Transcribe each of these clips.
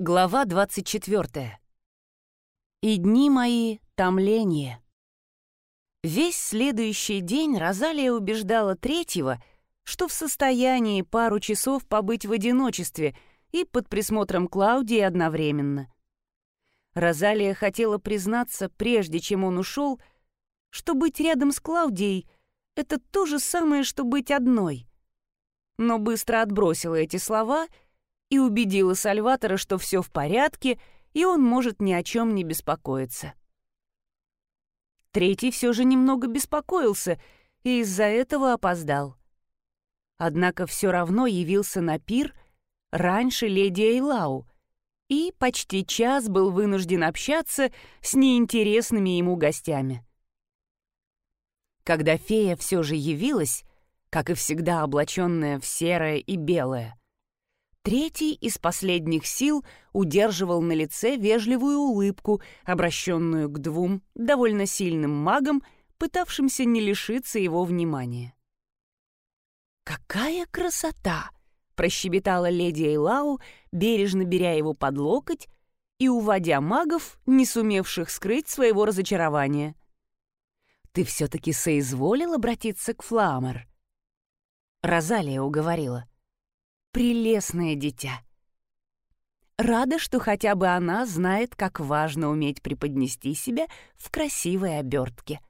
Глава 24. И дни мои — томление. Весь следующий день Розалия убеждала третьего, что в состоянии пару часов побыть в одиночестве и под присмотром Клаудии одновременно. Розалия хотела признаться, прежде чем он ушел, что быть рядом с Клаудией — это то же самое, что быть одной. Но быстро отбросила эти слова — и убедила Сальватора, что все в порядке, и он может ни о чем не беспокоиться. Третий все же немного беспокоился и из-за этого опоздал. Однако все равно явился на пир раньше леди Эйлау и почти час был вынужден общаться с неинтересными ему гостями. Когда фея все же явилась, как и всегда облаченная в серое и белое, Третий из последних сил удерживал на лице вежливую улыбку, обращенную к двум довольно сильным магам, пытавшимся не лишиться его внимания. «Какая красота!» — прощебетала леди Эйлау, бережно беря его под локоть и уводя магов, не сумевших скрыть своего разочарования. «Ты все-таки соизволил обратиться к Фламер?» Розалия уговорила — прелестное дитя. Рада, что хотя бы она знает, как важно уметь преподнести себя в красивой обертке.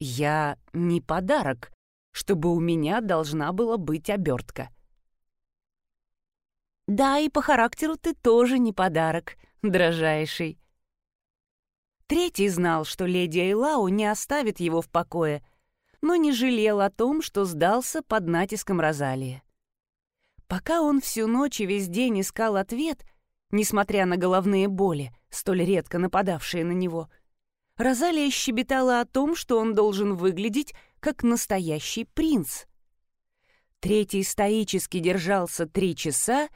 Я не подарок, чтобы у меня должна была быть обертка. Да, и по характеру ты тоже не подарок, дрожайший. Третий знал, что леди Эйлау не оставит его в покое, но не жалел о том, что сдался под натиском Розалии. Пока он всю ночь и весь день искал ответ, несмотря на головные боли, столь редко нападавшие на него, Розалия щебетала о том, что он должен выглядеть как настоящий принц. Третий стоически держался три часа,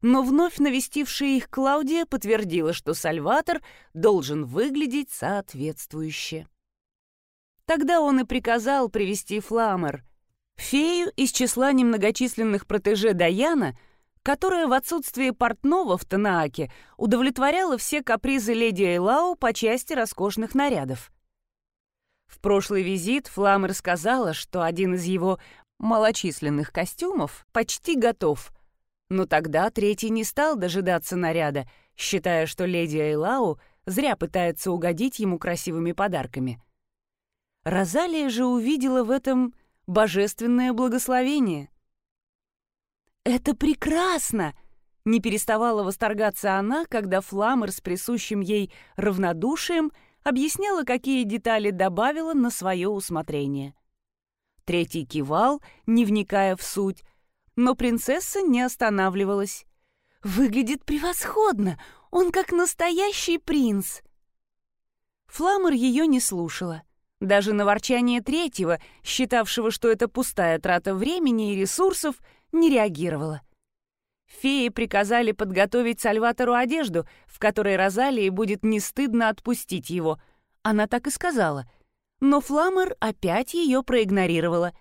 но вновь навестившая их Клаудия подтвердила, что Сальватор должен выглядеть соответствующе. Тогда он и приказал привести Фламер — Фею из числа немногочисленных протеже Даяна, которая в отсутствие портного в Танааке удовлетворяла все капризы леди Эйлау по части роскошных нарядов. В прошлый визит Фламер сказала, что один из его малочисленных костюмов почти готов, но тогда третий не стал дожидаться наряда, считая, что леди Эйлау зря пытается угодить ему красивыми подарками. Розалия же увидела в этом божественное благословение. «Это прекрасно!» — не переставала восторгаться она, когда Фламер с присущим ей равнодушием объясняла, какие детали добавила на свое усмотрение. Третий кивал, не вникая в суть, но принцесса не останавливалась. «Выглядит превосходно! Он как настоящий принц!» Фламер ее не слушала — даже на ворчание третьего, считавшего, что это пустая трата времени и ресурсов, не реагировала. Феи приказали подготовить Сальватору одежду, в которой Розалии будет не стыдно отпустить его. Она так и сказала. Но Фламер опять ее проигнорировала.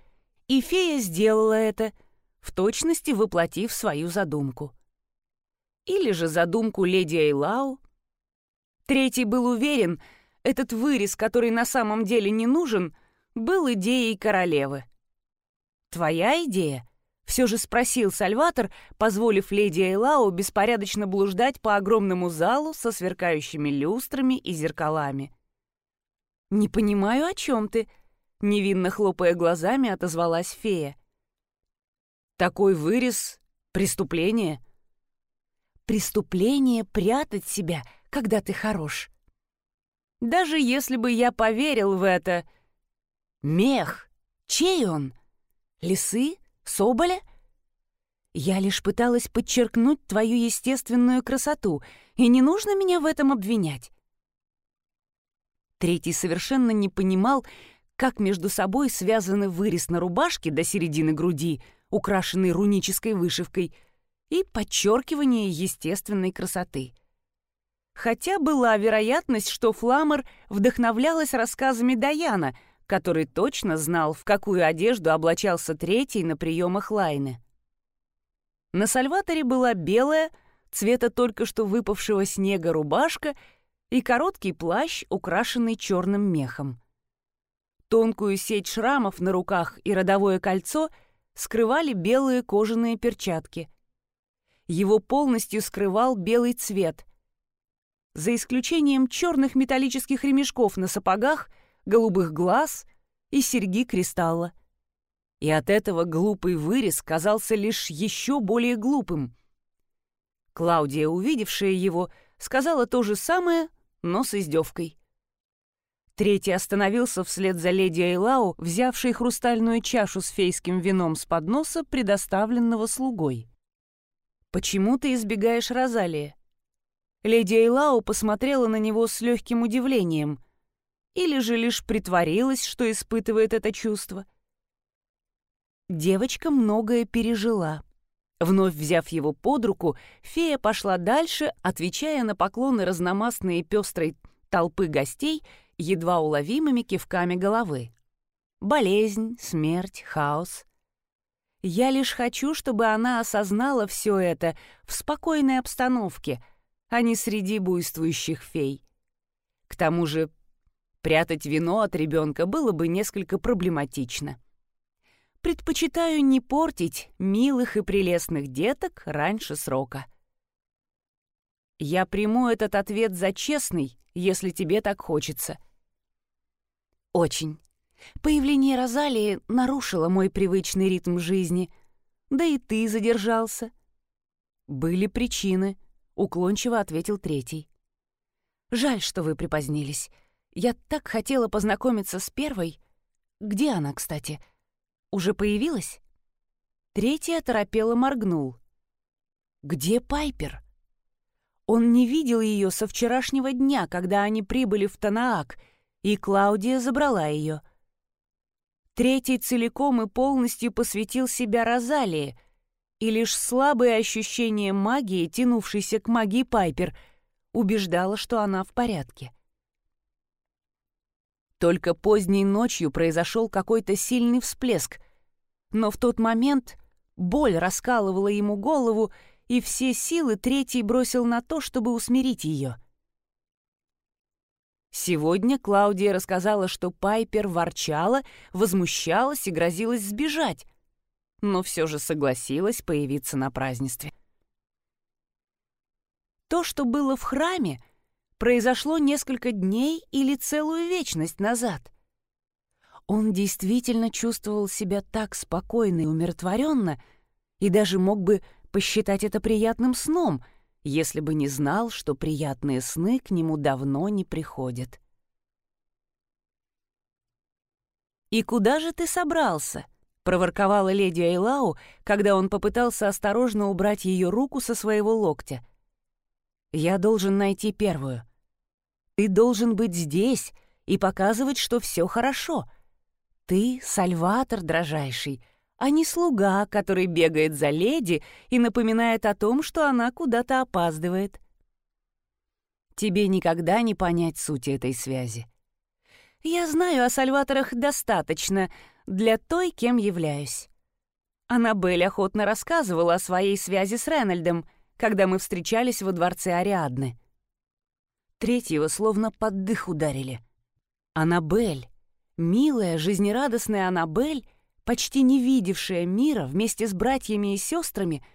И фея сделала это, в точности воплотив свою задумку. Или же задумку леди Эйлау. Третий был уверен — этот вырез, который на самом деле не нужен, был идеей королевы. «Твоя идея?» — все же спросил Сальватор, позволив леди Эйлау беспорядочно блуждать по огромному залу со сверкающими люстрами и зеркалами. «Не понимаю, о чем ты», — невинно хлопая глазами, отозвалась фея. «Такой вырез — преступление». «Преступление прятать себя, когда ты хорош», даже если бы я поверил в это... Мех! Чей он? Лисы? Соболя? Я лишь пыталась подчеркнуть твою естественную красоту, и не нужно меня в этом обвинять. Третий совершенно не понимал, как между собой связаны вырез на рубашке до середины груди, украшенный рунической вышивкой, и подчеркивание естественной красоты — Хотя была вероятность, что Фламер вдохновлялась рассказами Даяна, который точно знал, в какую одежду облачался третий на приемах Лайны. На Сальваторе была белая, цвета только что выпавшего снега рубашка и короткий плащ, украшенный черным мехом. Тонкую сеть шрамов на руках и родовое кольцо скрывали белые кожаные перчатки. Его полностью скрывал белый цвет. За исключением черных металлических ремешков на сапогах, голубых глаз и серьги кристалла. И от этого глупый вырез казался лишь еще более глупым. Клаудия, увидевшая его, сказала то же самое, но с издевкой. Третий остановился вслед за леди Эйлау, взявшей хрустальную чашу с фейским вином с подноса, предоставленного слугой. «Почему ты избегаешь Розалии?» Леди Эйлау посмотрела на него с легким удивлением. Или же лишь притворилась, что испытывает это чувство. Девочка многое пережила. Вновь взяв его под руку, фея пошла дальше, отвечая на поклоны разномастной и пестрой толпы гостей едва уловимыми кивками головы. Болезнь, смерть, хаос. Я лишь хочу, чтобы она осознала все это в спокойной обстановке, а не среди буйствующих фей. К тому же прятать вино от ребенка было бы несколько проблематично. Предпочитаю не портить милых и прелестных деток раньше срока. Я приму этот ответ за честный, если тебе так хочется. Очень. Появление Розалии нарушило мой привычный ритм жизни. Да и ты задержался. Были причины, уклончиво ответил третий. Жаль, что вы припозднились. Я так хотела познакомиться с первой. Где она, кстати? Уже появилась? Третий оторопело моргнул. Где Пайпер? Он не видел ее со вчерашнего дня, когда они прибыли в Танаак, и Клаудия забрала ее. Третий целиком и полностью посвятил себя Розалии, и лишь слабое ощущение магии, тянувшейся к магии Пайпер, убеждало, что она в порядке. Только поздней ночью произошел какой-то сильный всплеск, но в тот момент боль раскалывала ему голову, и все силы третий бросил на то, чтобы усмирить ее. Сегодня Клаудия рассказала, что Пайпер ворчала, возмущалась и грозилась сбежать, но все же согласилась появиться на празднестве. То, что было в храме, произошло несколько дней или целую вечность назад. Он действительно чувствовал себя так спокойно и умиротворенно, и даже мог бы посчитать это приятным сном, если бы не знал, что приятные сны к нему давно не приходят. «И куда же ты собрался?» — проворковала леди Эйлау, когда он попытался осторожно убрать ее руку со своего локтя. «Я должен найти первую. Ты должен быть здесь и показывать, что все хорошо. Ты — Сальватор, дрожайший, а не слуга, который бегает за леди и напоминает о том, что она куда-то опаздывает. Тебе никогда не понять сути этой связи. Я знаю о Сальваторах достаточно для той, кем являюсь. Аннабель охотно рассказывала о своей связи с Ренальдом, когда мы встречались во дворце Ариадны. Третьего словно под дых ударили. Аннабель, милая, жизнерадостная Аннабель, почти не видевшая мира вместе с братьями и сестрами,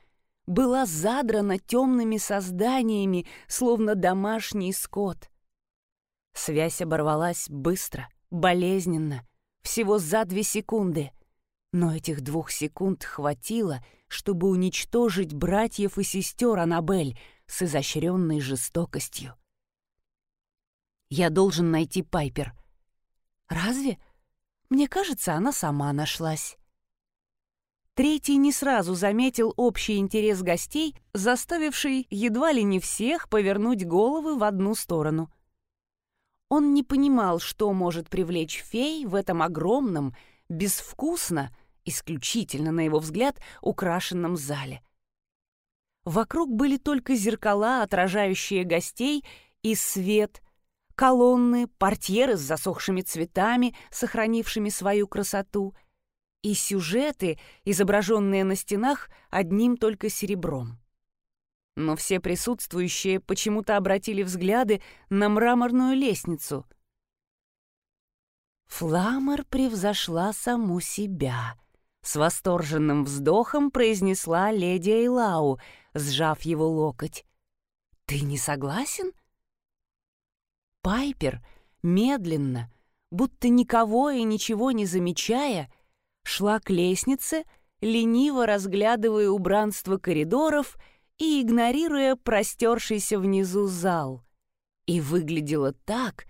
была задрана темными созданиями, словно домашний скот. Связь оборвалась быстро, болезненно, всего за две секунды. Но этих двух секунд хватило, чтобы уничтожить братьев и сестер Аннабель с изощренной жестокостью. «Я должен найти Пайпер». «Разве?» Мне кажется, она сама нашлась. Третий не сразу заметил общий интерес гостей, заставивший едва ли не всех повернуть головы в одну сторону. Он не понимал, что может привлечь фей в этом огромном, безвкусно, исключительно, на его взгляд, украшенном зале. Вокруг были только зеркала, отражающие гостей, и свет, колонны, портьеры с засохшими цветами, сохранившими свою красоту, и сюжеты, изображенные на стенах одним только серебром. Но все присутствующие почему-то обратили взгляды на мраморную лестницу. Фламер превзошла саму себя. С восторженным вздохом произнесла леди Эйлау, сжав его локоть. «Ты не согласен?» Пайпер медленно, будто никого и ничего не замечая, шла к лестнице, лениво разглядывая убранство коридоров и игнорируя простершийся внизу зал. И выглядела так,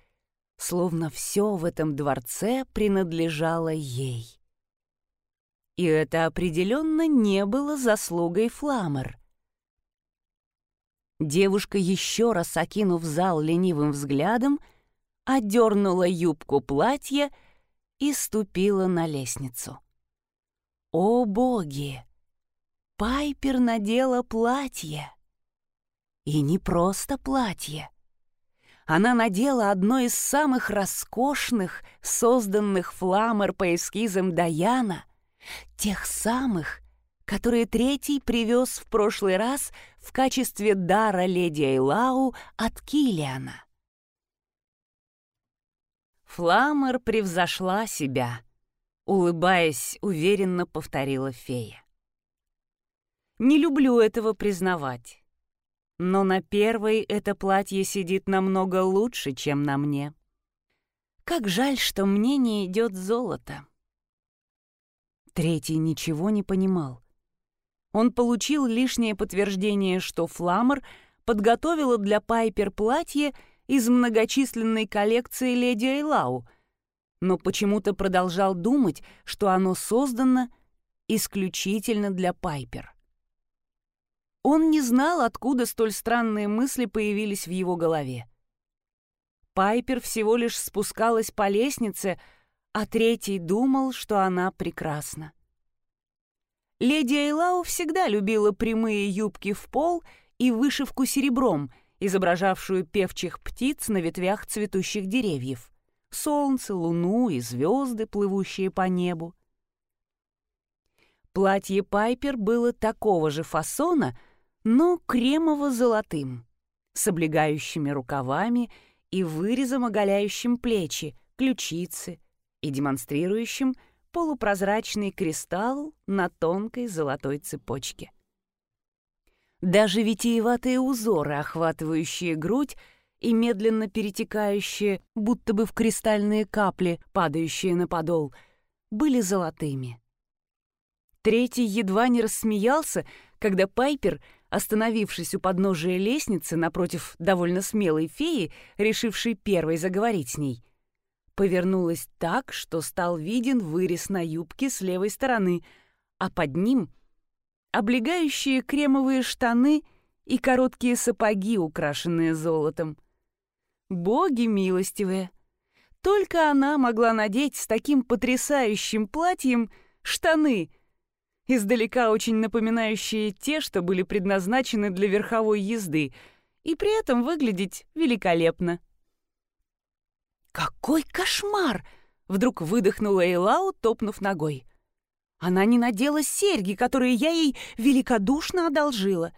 словно все в этом дворце принадлежало ей. И это определенно не было заслугой Фламер. Девушка, еще раз окинув зал ленивым взглядом, одернула юбку платья и ступила на лестницу. О боги! Пайпер надела платье. И не просто платье. Она надела одно из самых роскошных, созданных фламер по эскизам Даяна, тех самых, которые третий привез в прошлый раз в качестве дара леди Эйлау от Килиана. Фламер превзошла себя, улыбаясь, уверенно повторила фея. Не люблю этого признавать, но на первой это платье сидит намного лучше, чем на мне. Как жаль, что мне не идет золото. Третий ничего не понимал. Он получил лишнее подтверждение, что Фламер подготовила для Пайпер платье из многочисленной коллекции леди Эйлау, но почему-то продолжал думать, что оно создано исключительно для Пайпер. Он не знал, откуда столь странные мысли появились в его голове. Пайпер всего лишь спускалась по лестнице, а третий думал, что она прекрасна. Леди Эйлау всегда любила прямые юбки в пол и вышивку серебром, изображавшую певчих птиц на ветвях цветущих деревьев. Солнце, луну и звезды, плывущие по небу. Платье Пайпер было такого же фасона, но кремово-золотым, с облегающими рукавами и вырезом, оголяющим плечи, ключицы и демонстрирующим полупрозрачный кристалл на тонкой золотой цепочке. Даже витиеватые узоры, охватывающие грудь и медленно перетекающие, будто бы в кристальные капли, падающие на подол, были золотыми. Третий едва не рассмеялся, когда Пайпер, остановившись у подножия лестницы напротив довольно смелой феи, решившей первой заговорить с ней, повернулась так, что стал виден вырез на юбке с левой стороны, а под ним — облегающие кремовые штаны и короткие сапоги, украшенные золотом. Боги милостивые! Только она могла надеть с таким потрясающим платьем штаны, издалека очень напоминающие те, что были предназначены для верховой езды, и при этом выглядеть великолепно. «Какой кошмар!» — вдруг выдохнула Эйлау, топнув ногой. Она не надела серьги, которые я ей великодушно одолжила.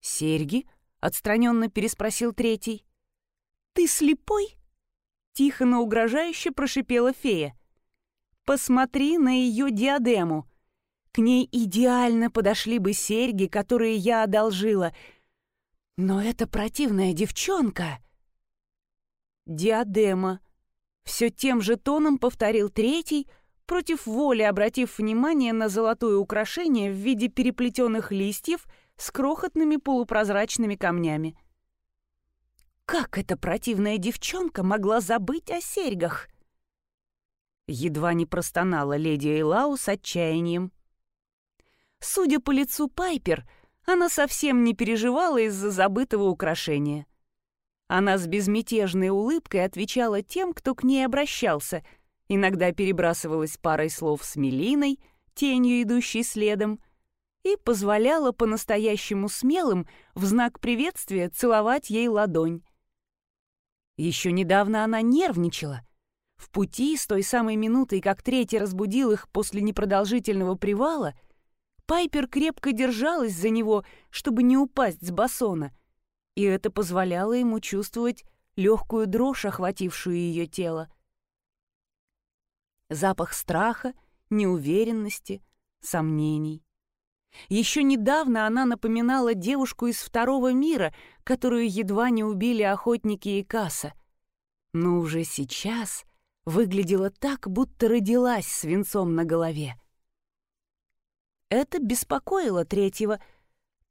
«Серьги?» — отстраненно переспросил третий. «Ты слепой?» — тихо, но угрожающе прошипела фея. «Посмотри на ее диадему. К ней идеально подошли бы серьги, которые я одолжила. Но эта противная девчонка...» «Диадема», — все тем же тоном повторил третий, против воли обратив внимание на золотое украшение в виде переплетенных листьев с крохотными полупрозрачными камнями. Как эта противная девчонка могла забыть о серьгах? Едва не простонала леди Эйлау с отчаянием. Судя по лицу Пайпер, она совсем не переживала из-за забытого украшения. Она с безмятежной улыбкой отвечала тем, кто к ней обращался, иногда перебрасывалась парой слов с Мелиной, тенью, идущей следом, и позволяла по-настоящему смелым в знак приветствия целовать ей ладонь. Еще недавно она нервничала. В пути с той самой минутой, как третий разбудил их после непродолжительного привала, Пайпер крепко держалась за него, чтобы не упасть с басона, и это позволяло ему чувствовать легкую дрожь, охватившую ее тело. Запах страха, неуверенности, сомнений. Еще недавно она напоминала девушку из второго мира, которую едва не убили охотники и касса. Но уже сейчас выглядела так, будто родилась свинцом на голове. Это беспокоило третьего,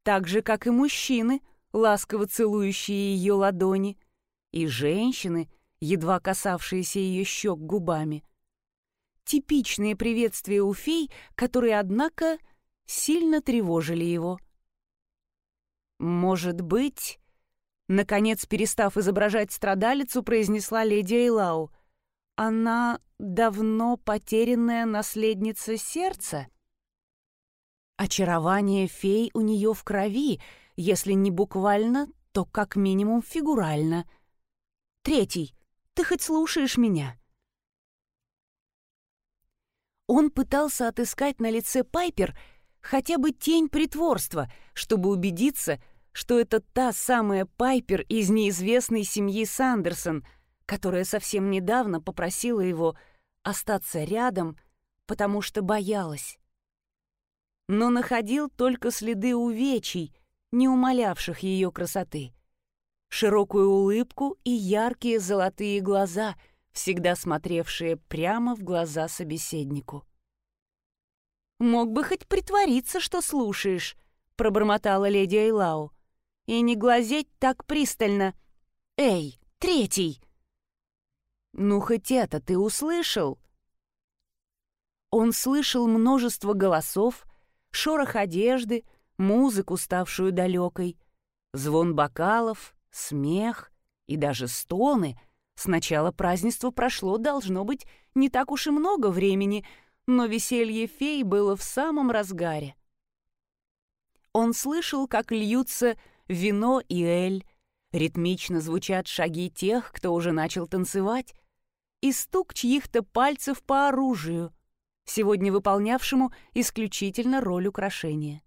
так же, как и мужчины, ласково целующие ее ладони, и женщины, едва касавшиеся ее щек губами. Типичные приветствия у фей, которые, однако, сильно тревожили его. «Может быть...» Наконец, перестав изображать страдалицу, произнесла леди Эйлау. «Она давно потерянная наследница сердца?» Очарование фей у нее в крови, если не буквально, то как минимум фигурально. Третий. Ты хоть слушаешь меня? Он пытался отыскать на лице Пайпер хотя бы тень притворства, чтобы убедиться, что это та самая Пайпер из неизвестной семьи Сандерсон, которая совсем недавно попросила его остаться рядом, потому что боялась но находил только следы увечий, не умалявших ее красоты. Широкую улыбку и яркие золотые глаза, всегда смотревшие прямо в глаза собеседнику. «Мог бы хоть притвориться, что слушаешь», — пробормотала леди Эйлау. «И не глазеть так пристально. Эй, третий!» «Ну, хоть это ты услышал?» Он слышал множество голосов, шорох одежды, музыку, ставшую далекой, звон бокалов, смех и даже стоны. Сначала празднество прошло, должно быть, не так уж и много времени, но веселье фей было в самом разгаре. Он слышал, как льются вино и эль, ритмично звучат шаги тех, кто уже начал танцевать, и стук чьих-то пальцев по оружию — сегодня выполнявшему исключительно роль украшения.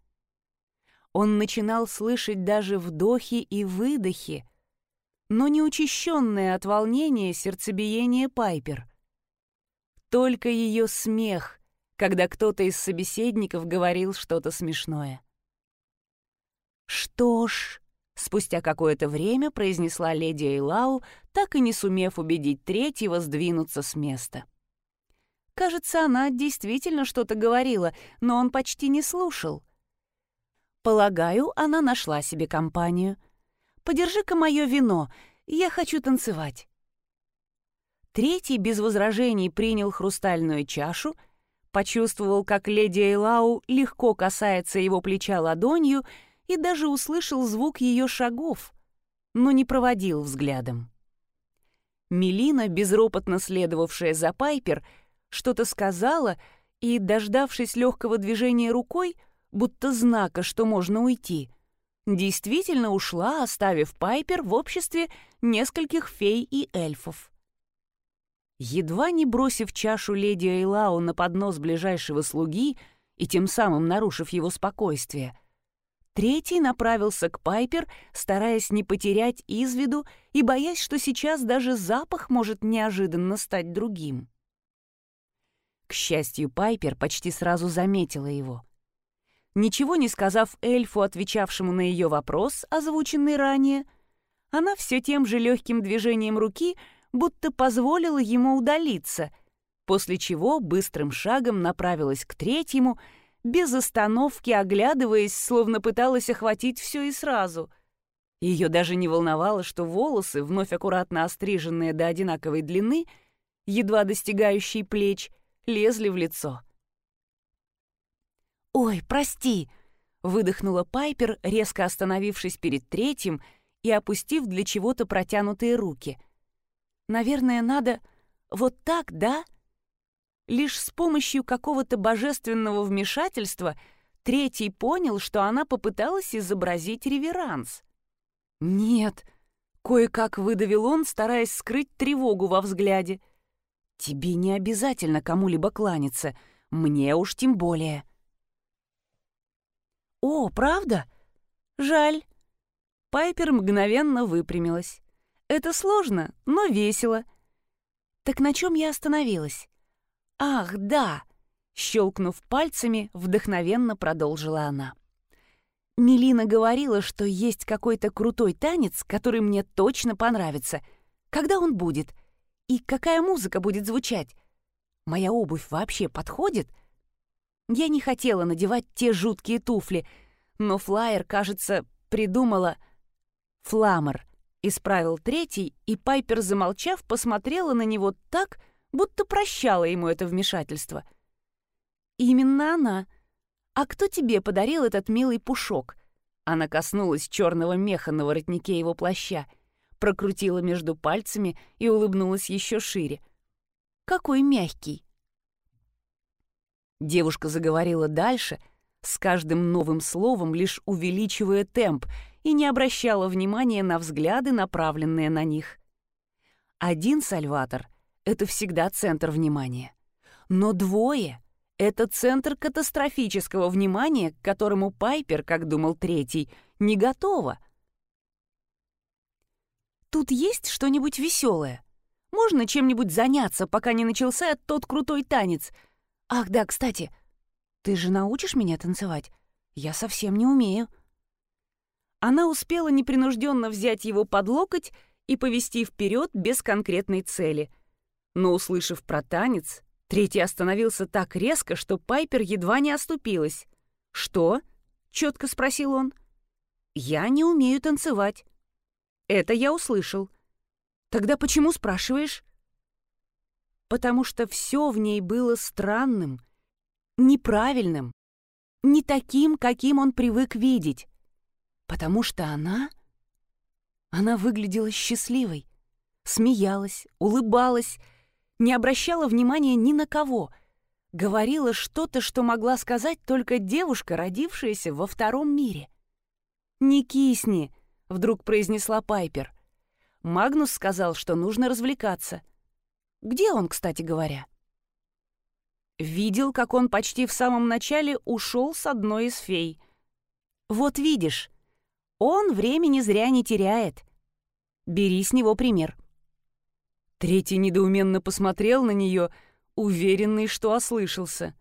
Он начинал слышать даже вдохи и выдохи, но не учащенное от волнения сердцебиение Пайпер. Только ее смех, когда кто-то из собеседников говорил что-то смешное. «Что ж», — спустя какое-то время произнесла леди Эйлау, так и не сумев убедить третьего сдвинуться с места. Кажется, она действительно что-то говорила, но он почти не слушал. Полагаю, она нашла себе компанию. «Подержи-ка мое вино, я хочу танцевать». Третий без возражений принял хрустальную чашу, почувствовал, как леди Эйлау легко касается его плеча ладонью и даже услышал звук ее шагов, но не проводил взглядом. Мелина, безропотно следовавшая за Пайпер, — что-то сказала и, дождавшись легкого движения рукой, будто знака, что можно уйти, действительно ушла, оставив Пайпер в обществе нескольких фей и эльфов. Едва не бросив чашу леди Эйлау на поднос ближайшего слуги и тем самым нарушив его спокойствие, третий направился к Пайпер, стараясь не потерять из виду и боясь, что сейчас даже запах может неожиданно стать другим. К счастью, Пайпер почти сразу заметила его. Ничего не сказав эльфу, отвечавшему на ее вопрос, озвученный ранее, она все тем же легким движением руки будто позволила ему удалиться, после чего быстрым шагом направилась к третьему, без остановки оглядываясь, словно пыталась охватить все и сразу. Ее даже не волновало, что волосы, вновь аккуратно остриженные до одинаковой длины, едва достигающие плеч — лезли в лицо. «Ой, прости!» — выдохнула Пайпер, резко остановившись перед третьим и опустив для чего-то протянутые руки. «Наверное, надо вот так, да?» Лишь с помощью какого-то божественного вмешательства третий понял, что она попыталась изобразить реверанс. «Нет», — кое-как выдавил он, стараясь скрыть тревогу во взгляде — «Тебе не обязательно кому-либо кланяться, мне уж тем более». «О, правда? Жаль». Пайпер мгновенно выпрямилась. «Это сложно, но весело». «Так на чем я остановилась?» «Ах, да!» Щелкнув пальцами, вдохновенно продолжила она. Мелина говорила, что есть какой-то крутой танец, который мне точно понравится. Когда он будет? И какая музыка будет звучать? Моя обувь вообще подходит? Я не хотела надевать те жуткие туфли, но Флайер, кажется, придумала... Фламер. Исправил третий, и Пайпер, замолчав, посмотрела на него так, будто прощала ему это вмешательство. «Именно она. А кто тебе подарил этот милый пушок?» Она коснулась черного меха на воротнике его плаща, прокрутила между пальцами и улыбнулась еще шире. «Какой мягкий!» Девушка заговорила дальше, с каждым новым словом лишь увеличивая темп и не обращала внимания на взгляды, направленные на них. Один Сальватор — это всегда центр внимания. Но двое — это центр катастрофического внимания, к которому Пайпер, как думал третий, не готова. «Тут есть что-нибудь веселое? Можно чем-нибудь заняться, пока не начался тот крутой танец? Ах, да, кстати, ты же научишь меня танцевать? Я совсем не умею». Она успела непринужденно взять его под локоть и повести вперед без конкретной цели. Но, услышав про танец, третий остановился так резко, что Пайпер едва не оступилась. «Что?» — четко спросил он. «Я не умею танцевать». «Это я услышал». «Тогда почему спрашиваешь?» «Потому что все в ней было странным, неправильным, не таким, каким он привык видеть. Потому что она... Она выглядела счастливой, смеялась, улыбалась, не обращала внимания ни на кого, говорила что-то, что могла сказать только девушка, родившаяся во втором мире. «Не кисни», — вдруг произнесла Пайпер. Магнус сказал, что нужно развлекаться. Где он, кстати говоря? Видел, как он почти в самом начале ушел с одной из фей. «Вот видишь, он времени зря не теряет. Бери с него пример. Третий недоуменно посмотрел на нее, уверенный, что ослышался.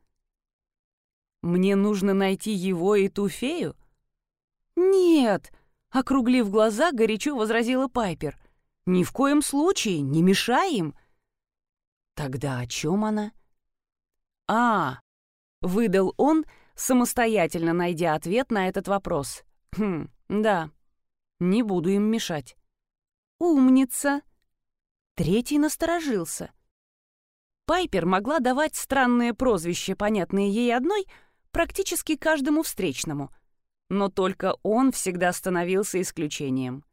«Мне нужно найти его и ту фею?» «Нет!» — округлив глаза, горячо возразила Пайпер. «Ни в коем случае, не мешай им!» «Тогда о чем она?» «А!» — выдал он, самостоятельно найдя ответ на этот вопрос. «Хм, да, не буду им мешать. Умница. Третий насторожился. Пайпер могла давать странные прозвища, понятные ей одной, практически каждому встречному, но только он всегда становился исключением.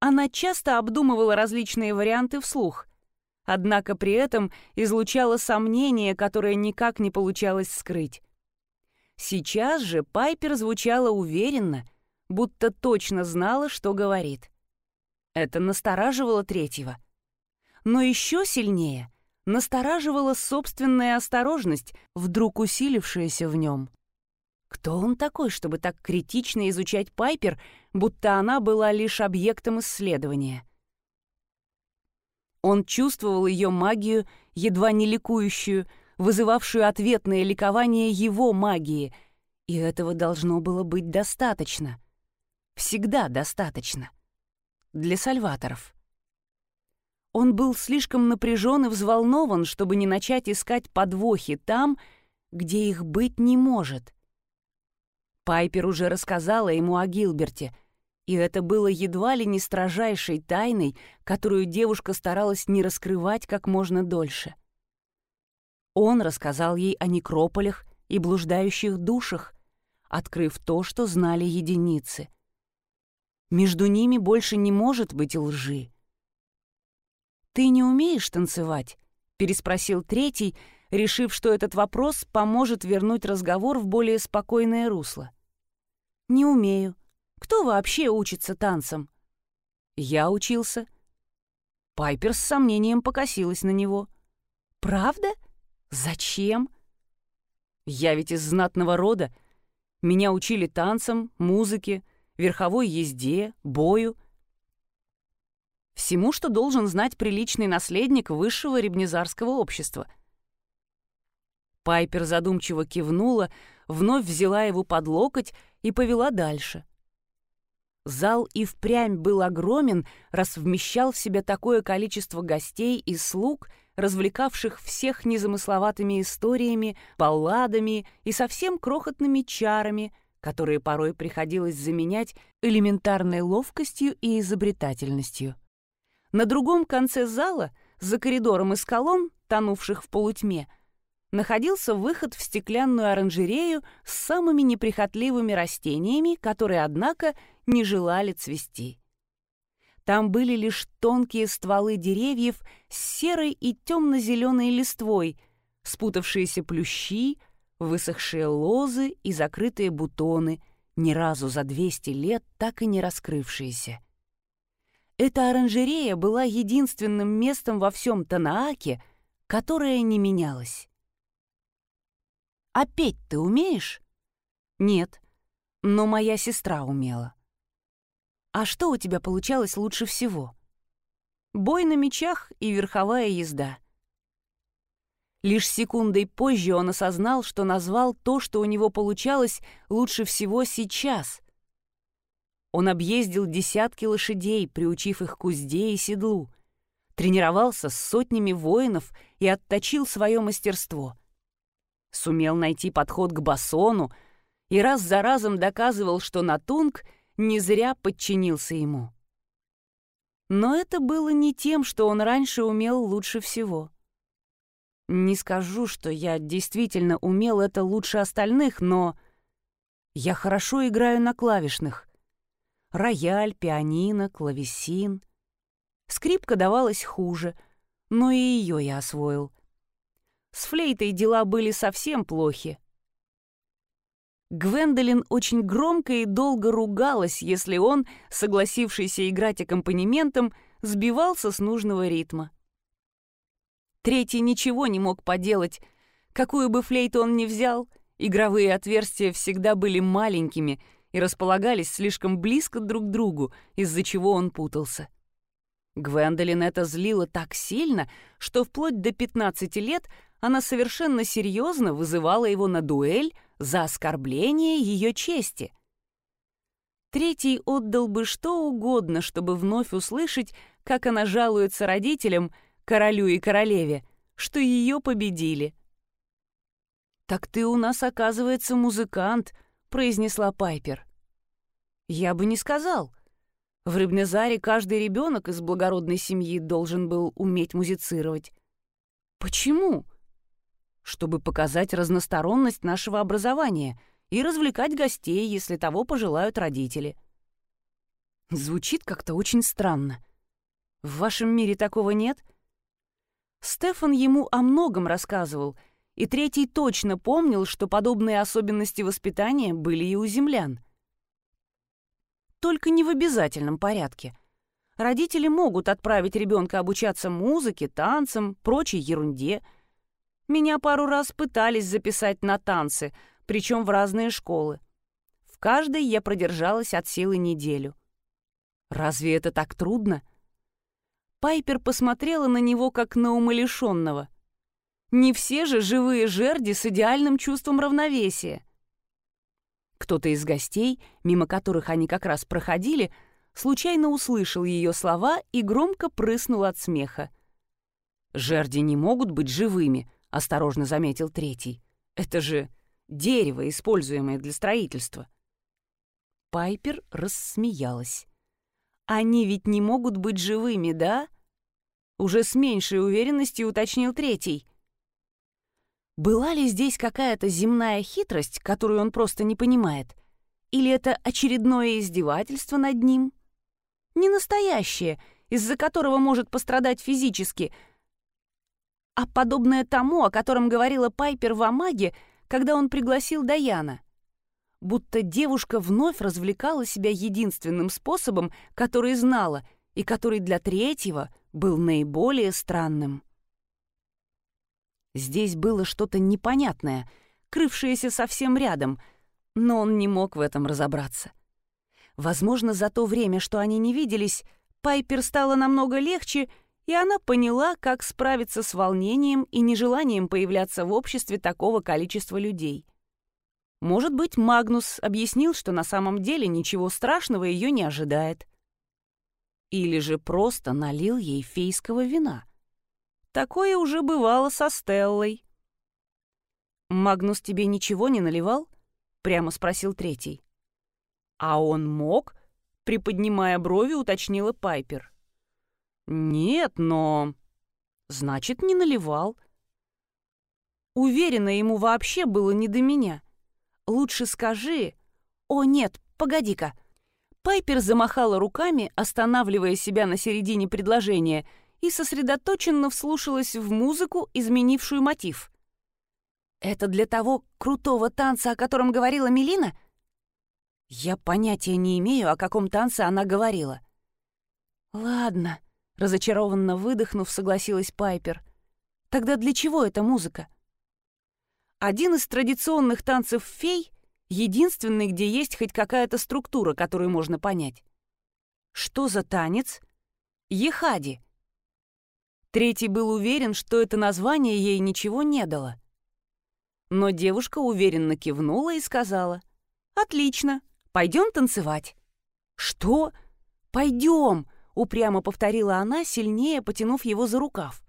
Она часто обдумывала различные варианты вслух, однако при этом излучала сомнения, которые никак не получалось скрыть. Сейчас же Пайпер звучала уверенно — будто точно знала, что говорит. Это настораживало третьего. Но еще сильнее настораживала собственная осторожность, вдруг усилившаяся в нем. Кто он такой, чтобы так критично изучать Пайпер, будто она была лишь объектом исследования? Он чувствовал ее магию, едва не ликующую, вызывавшую ответное ликование его магии, и этого должно было быть достаточно — всегда достаточно. Для сальваторов. Он был слишком напряжен и взволнован, чтобы не начать искать подвохи там, где их быть не может. Пайпер уже рассказала ему о Гилберте, и это было едва ли не строжайшей тайной, которую девушка старалась не раскрывать как можно дольше. Он рассказал ей о некрополях и блуждающих душах, открыв то, что знали единицы — между ними больше не может быть лжи. «Ты не умеешь танцевать?» — переспросил третий, решив, что этот вопрос поможет вернуть разговор в более спокойное русло. «Не умею. Кто вообще учится танцам?» «Я учился». Пайпер с сомнением покосилась на него. «Правда? Зачем?» «Я ведь из знатного рода. Меня учили танцам, музыке, верховой езде, бою. Всему, что должен знать приличный наследник высшего ребнезарского общества. Пайпер задумчиво кивнула, вновь взяла его под локоть и повела дальше. Зал и впрямь был огромен, раз вмещал в себя такое количество гостей и слуг, развлекавших всех незамысловатыми историями, балладами и совсем крохотными чарами, которые порой приходилось заменять элементарной ловкостью и изобретательностью. На другом конце зала, за коридором из колонн, тонувших в полутьме, находился выход в стеклянную оранжерею с самыми неприхотливыми растениями, которые, однако, не желали цвести. Там были лишь тонкие стволы деревьев с серой и темно-зеленой листвой, спутавшиеся плющи, высохшие лозы и закрытые бутоны, ни разу за 200 лет так и не раскрывшиеся. Эта оранжерея была единственным местом во всем Танааке, которое не менялось. «А петь ты умеешь?» «Нет, но моя сестра умела». «А что у тебя получалось лучше всего?» «Бой на мечах и верховая езда». Лишь секундой позже он осознал, что назвал то, что у него получалось лучше всего сейчас. Он объездил десятки лошадей, приучив их к узде и седлу, тренировался с сотнями воинов и отточил свое мастерство. Сумел найти подход к басону и раз за разом доказывал, что Натунг не зря подчинился ему. Но это было не тем, что он раньше умел лучше всего. Не скажу, что я действительно умел это лучше остальных, но я хорошо играю на клавишных. Рояль, пианино, клавесин. Скрипка давалась хуже, но и ее я освоил. С флейтой дела были совсем плохи. Гвендолин очень громко и долго ругалась, если он, согласившийся играть аккомпанементом, сбивался с нужного ритма. Третий ничего не мог поделать. Какую бы флейту он ни взял, игровые отверстия всегда были маленькими и располагались слишком близко друг к другу, из-за чего он путался. Гвендолин это злило так сильно, что вплоть до 15 лет она совершенно серьезно вызывала его на дуэль за оскорбление ее чести. Третий отдал бы что угодно, чтобы вновь услышать, как она жалуется родителям — королю и королеве, что ее победили. «Так ты у нас, оказывается, музыкант», — произнесла Пайпер. «Я бы не сказал. В Рыбнезаре каждый ребенок из благородной семьи должен был уметь музицировать. Почему?» «Чтобы показать разносторонность нашего образования и развлекать гостей, если того пожелают родители». Звучит как-то очень странно. В вашем мире такого нет?» Стефан ему о многом рассказывал, и третий точно помнил, что подобные особенности воспитания были и у землян. Только не в обязательном порядке. Родители могут отправить ребенка обучаться музыке, танцам, прочей ерунде. Меня пару раз пытались записать на танцы, причем в разные школы. В каждой я продержалась от силы неделю. Разве это так трудно? — Пайпер посмотрела на него, как на умалишенного. Не все же живые жерди с идеальным чувством равновесия. Кто-то из гостей, мимо которых они как раз проходили, случайно услышал ее слова и громко прыснул от смеха. «Жерди не могут быть живыми», — осторожно заметил третий. «Это же дерево, используемое для строительства». Пайпер рассмеялась. Они ведь не могут быть живыми, да? Уже с меньшей уверенностью уточнил третий. Была ли здесь какая-то земная хитрость, которую он просто не понимает? Или это очередное издевательство над ним? Не настоящее, из-за которого может пострадать физически, а подобное тому, о котором говорила Пайпер в Амаге, когда он пригласил Даяна — будто девушка вновь развлекала себя единственным способом, который знала, и который для третьего был наиболее странным. Здесь было что-то непонятное, крывшееся совсем рядом, но он не мог в этом разобраться. Возможно, за то время, что они не виделись, Пайпер стало намного легче, и она поняла, как справиться с волнением и нежеланием появляться в обществе такого количества людей. Может быть, Магнус объяснил, что на самом деле ничего страшного ее не ожидает. Или же просто налил ей фейского вина. Такое уже бывало со Стеллой. «Магнус тебе ничего не наливал?» — прямо спросил третий. «А он мог?» — приподнимая брови, уточнила Пайпер. «Нет, но...» «Значит, не наливал». Уверена, ему вообще было не до меня. Лучше скажи... «О, нет, погоди-ка». Пайпер замахала руками, останавливая себя на середине предложения, и сосредоточенно вслушалась в музыку, изменившую мотив. «Это для того крутого танца, о котором говорила Мелина?» Я понятия не имею, о каком танце она говорила. «Ладно», — разочарованно выдохнув, согласилась Пайпер. «Тогда для чего эта музыка?» Один из традиционных танцев фей — единственный, где есть хоть какая-то структура, которую можно понять. Что за танец? Ехади. Третий был уверен, что это название ей ничего не дало. Но девушка уверенно кивнула и сказала, «Отлично, пойдем танцевать». «Что? Пойдем!» — упрямо повторила она, сильнее потянув его за рукав.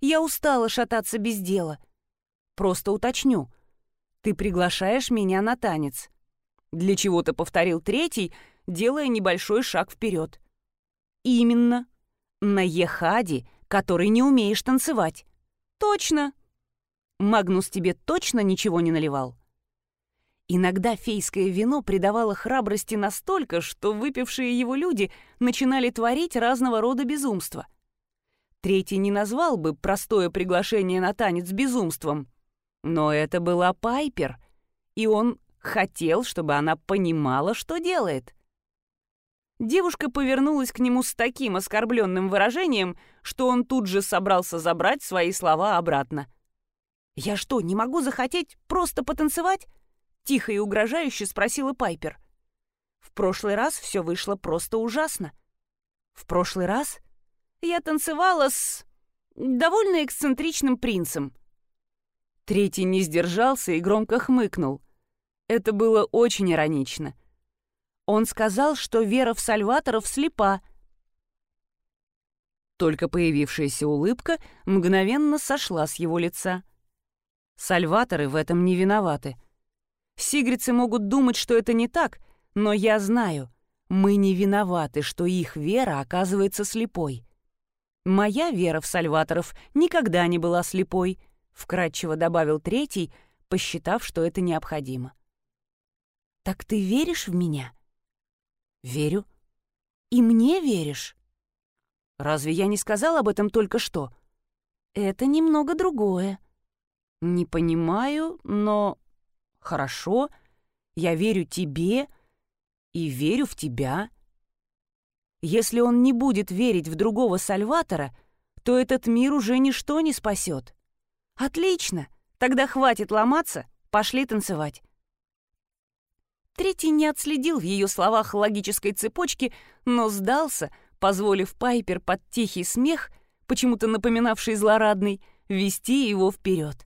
«Я устала шататься без дела. Просто уточню. Ты приглашаешь меня на танец». Для чего-то повторил третий, делая небольшой шаг вперед. «Именно. На Ехаде, который не умеешь танцевать». «Точно. Магнус тебе точно ничего не наливал?» Иногда фейское вино придавало храбрости настолько, что выпившие его люди начинали творить разного рода безумства. Третий не назвал бы простое приглашение на танец безумством. Но это была Пайпер, и он хотел, чтобы она понимала, что делает. Девушка повернулась к нему с таким оскорбленным выражением, что он тут же собрался забрать свои слова обратно. «Я что, не могу захотеть просто потанцевать?» — тихо и угрожающе спросила Пайпер. «В прошлый раз все вышло просто ужасно. В прошлый раз я танцевала с довольно эксцентричным принцем». Третий не сдержался и громко хмыкнул. Это было очень иронично. Он сказал, что вера в Сальваторов слепа. Только появившаяся улыбка мгновенно сошла с его лица. Сальваторы в этом не виноваты. Сигрицы могут думать, что это не так, но я знаю, мы не виноваты, что их вера оказывается слепой. Моя вера в Сальваторов никогда не была слепой, вкратчиво добавил третий, посчитав, что это необходимо. Так ты веришь в меня? Верю. И мне веришь? Разве я не сказал об этом только что? Это немного другое. «Не понимаю, но...» «Хорошо, я верю тебе и верю в тебя». Если он не будет верить в другого Сальватора, то этот мир уже ничто не спасет. Отлично, тогда хватит ломаться, пошли танцевать. Третий не отследил в ее словах логической цепочки, но сдался, позволив Пайпер под тихий смех, почему-то напоминавший злорадный, вести его вперед.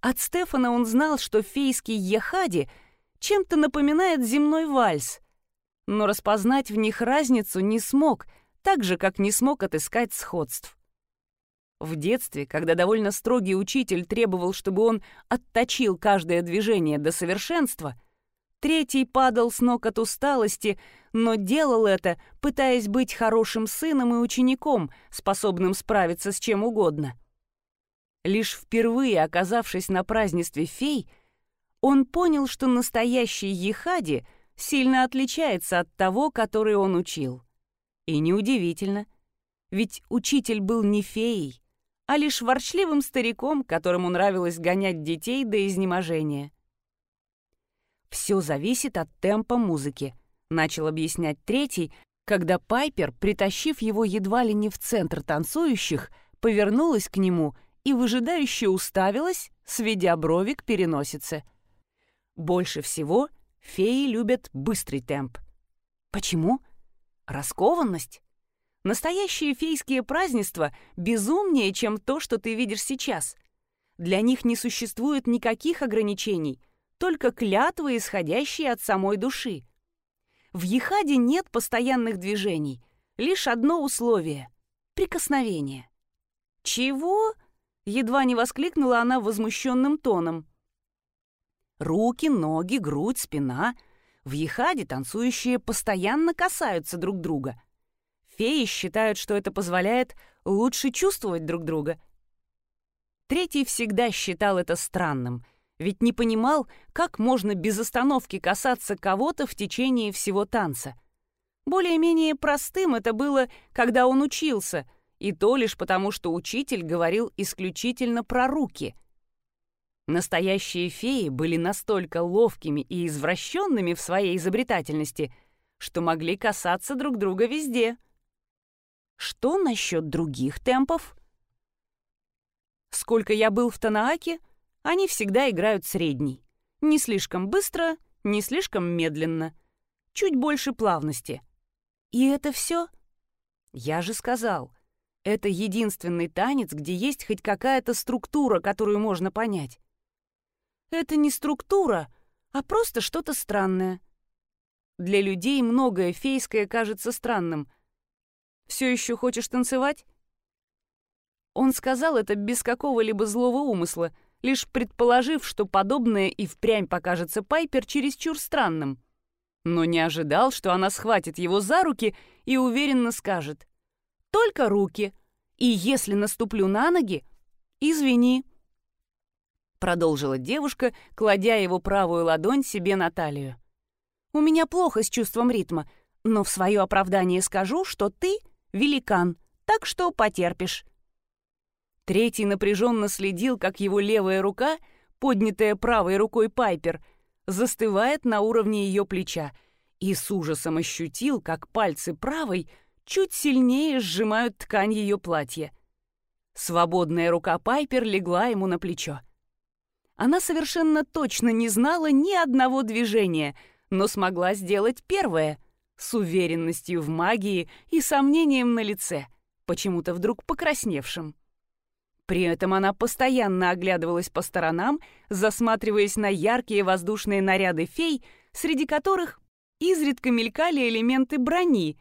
От Стефана он знал, что фейский ехади чем-то напоминает земной вальс, но распознать в них разницу не смог, так же, как не смог отыскать сходств. В детстве, когда довольно строгий учитель требовал, чтобы он отточил каждое движение до совершенства, третий падал с ног от усталости, но делал это, пытаясь быть хорошим сыном и учеником, способным справиться с чем угодно — Лишь впервые оказавшись на празднестве фей, он понял, что настоящий Ехади сильно отличается от того, который он учил. И неудивительно, ведь учитель был не феей, а лишь ворчливым стариком, которому нравилось гонять детей до изнеможения. «Все зависит от темпа музыки», — начал объяснять третий, когда Пайпер, притащив его едва ли не в центр танцующих, повернулась к нему и выжидающе уставилась, сведя брови к переносице. Больше всего Феи любят быстрый темп. Почему? Раскованность. Настоящие фейские празднества безумнее, чем то, что ты видишь сейчас. Для них не существует никаких ограничений, только клятвы, исходящие от самой души. В Ехаде нет постоянных движений, лишь одно условие — прикосновение. «Чего?» — едва не воскликнула она возмущенным тоном. Руки, ноги, грудь, спина. В Ехаде танцующие постоянно касаются друг друга. Феи считают, что это позволяет лучше чувствовать друг друга. Третий всегда считал это странным, ведь не понимал, как можно без остановки касаться кого-то в течение всего танца. Более-менее простым это было, когда он учился, и то лишь потому, что учитель говорил исключительно про руки — Настоящие феи были настолько ловкими и извращенными в своей изобретательности, что могли касаться друг друга везде. Что насчет других темпов? Сколько я был в Танааке, они всегда играют средний. Не слишком быстро, не слишком медленно. Чуть больше плавности. И это все? Я же сказал, это единственный танец, где есть хоть какая-то структура, которую можно понять. Это не структура, а просто что-то странное. Для людей многое фейское кажется странным. Все еще хочешь танцевать? Он сказал это без какого-либо злого умысла, лишь предположив, что подобное и впрямь покажется Пайпер чересчур странным. Но не ожидал, что она схватит его за руки и уверенно скажет «Только руки, и если наступлю на ноги, извини» продолжила девушка, кладя его правую ладонь себе на талию. «У меня плохо с чувством ритма, но в свое оправдание скажу, что ты великан, так что потерпишь». Третий напряженно следил, как его левая рука, поднятая правой рукой Пайпер, застывает на уровне ее плеча, и с ужасом ощутил, как пальцы правой чуть сильнее сжимают ткань ее платья. Свободная рука Пайпер легла ему на плечо. Она совершенно точно не знала ни одного движения, но смогла сделать первое с уверенностью в магии и сомнением на лице, почему-то вдруг покрасневшим. При этом она постоянно оглядывалась по сторонам, засматриваясь на яркие воздушные наряды фей, среди которых изредка мелькали элементы брони.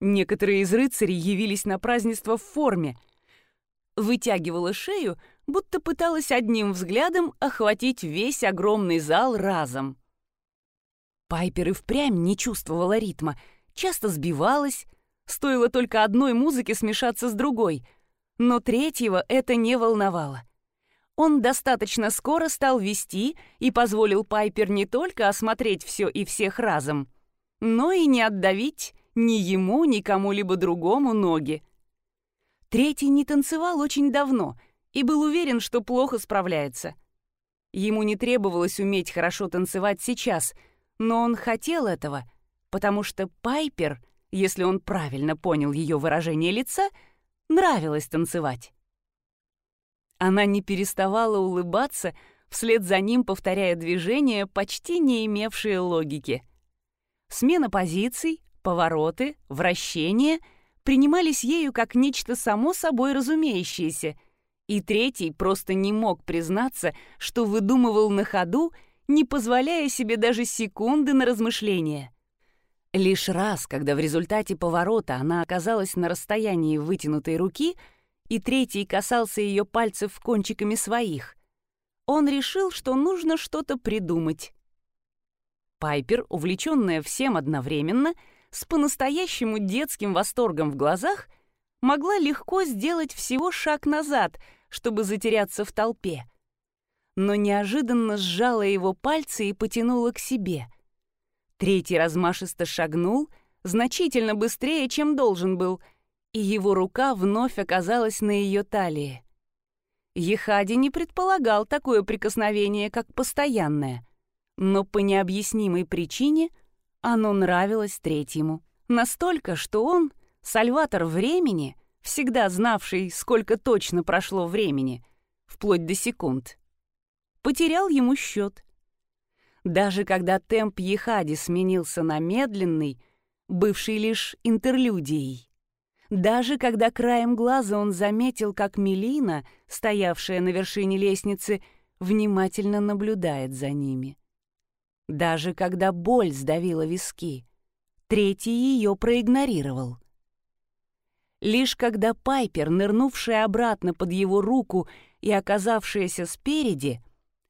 Некоторые из рыцарей явились на празднество в форме. Вытягивала шею, будто пыталась одним взглядом охватить весь огромный зал разом. Пайпер и впрямь не чувствовала ритма, часто сбивалась, стоило только одной музыке смешаться с другой, но третьего это не волновало. Он достаточно скоро стал вести и позволил Пайпер не только осмотреть все и всех разом, но и не отдавить ни ему, ни кому-либо другому ноги. Третий не танцевал очень давно — и был уверен, что плохо справляется. Ему не требовалось уметь хорошо танцевать сейчас, но он хотел этого, потому что Пайпер, если он правильно понял ее выражение лица, нравилось танцевать. Она не переставала улыбаться, вслед за ним повторяя движения, почти не имевшие логики. Смена позиций, повороты, вращения принимались ею как нечто само собой разумеющееся — и третий просто не мог признаться, что выдумывал на ходу, не позволяя себе даже секунды на размышления. Лишь раз, когда в результате поворота она оказалась на расстоянии вытянутой руки, и третий касался ее пальцев кончиками своих, он решил, что нужно что-то придумать. Пайпер, увлеченная всем одновременно, с по-настоящему детским восторгом в глазах, могла легко сделать всего шаг назад — чтобы затеряться в толпе. Но неожиданно сжала его пальцы и потянула к себе. Третий размашисто шагнул, значительно быстрее, чем должен был, и его рука вновь оказалась на ее талии. Ехади не предполагал такое прикосновение, как постоянное, но по необъяснимой причине оно нравилось третьему. Настолько, что он, сальватор времени, всегда знавший, сколько точно прошло времени, вплоть до секунд, потерял ему счет. Даже когда темп Ехади сменился на медленный, бывший лишь интерлюдией. Даже когда краем глаза он заметил, как Мелина, стоявшая на вершине лестницы, внимательно наблюдает за ними. Даже когда боль сдавила виски, третий ее проигнорировал. Лишь когда Пайпер, нырнувшая обратно под его руку и оказавшаяся спереди,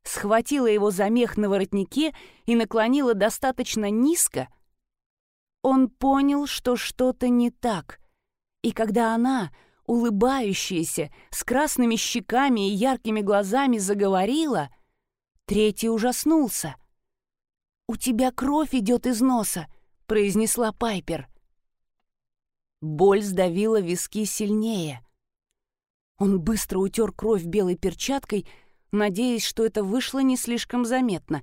схватила его за мех на воротнике и наклонила достаточно низко, он понял, что что-то не так. И когда она, улыбающаяся, с красными щеками и яркими глазами заговорила, третий ужаснулся. «У тебя кровь идет из носа», — произнесла Пайпер. Боль сдавила виски сильнее. Он быстро утер кровь белой перчаткой, надеясь, что это вышло не слишком заметно,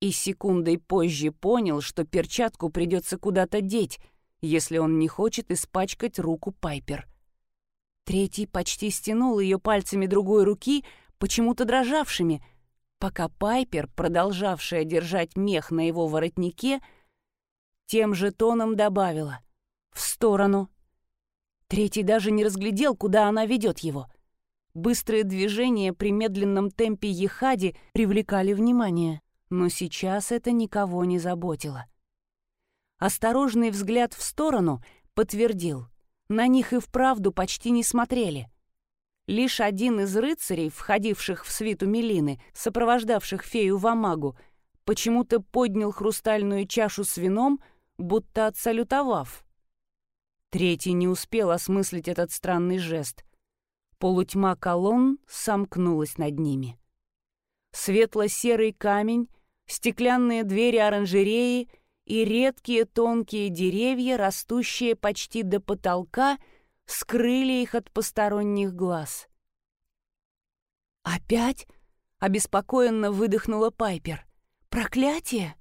и секундой позже понял, что перчатку придется куда-то деть, если он не хочет испачкать руку Пайпер. Третий почти стянул ее пальцами другой руки, почему-то дрожавшими, пока Пайпер, продолжавшая держать мех на его воротнике, тем же тоном добавила «в сторону». Третий даже не разглядел, куда она ведет его. Быстрые движения при медленном темпе ехади привлекали внимание, но сейчас это никого не заботило. Осторожный взгляд в сторону подтвердил. На них и вправду почти не смотрели. Лишь один из рыцарей, входивших в свиту Мелины, сопровождавших фею в Амагу, почему-то поднял хрустальную чашу с вином, будто отсалютовав. Третий не успел осмыслить этот странный жест. Полутьма колонн сомкнулась над ними. Светло-серый камень, стеклянные двери оранжереи и редкие тонкие деревья, растущие почти до потолка, скрыли их от посторонних глаз. «Опять?» — обеспокоенно выдохнула Пайпер. «Проклятие?»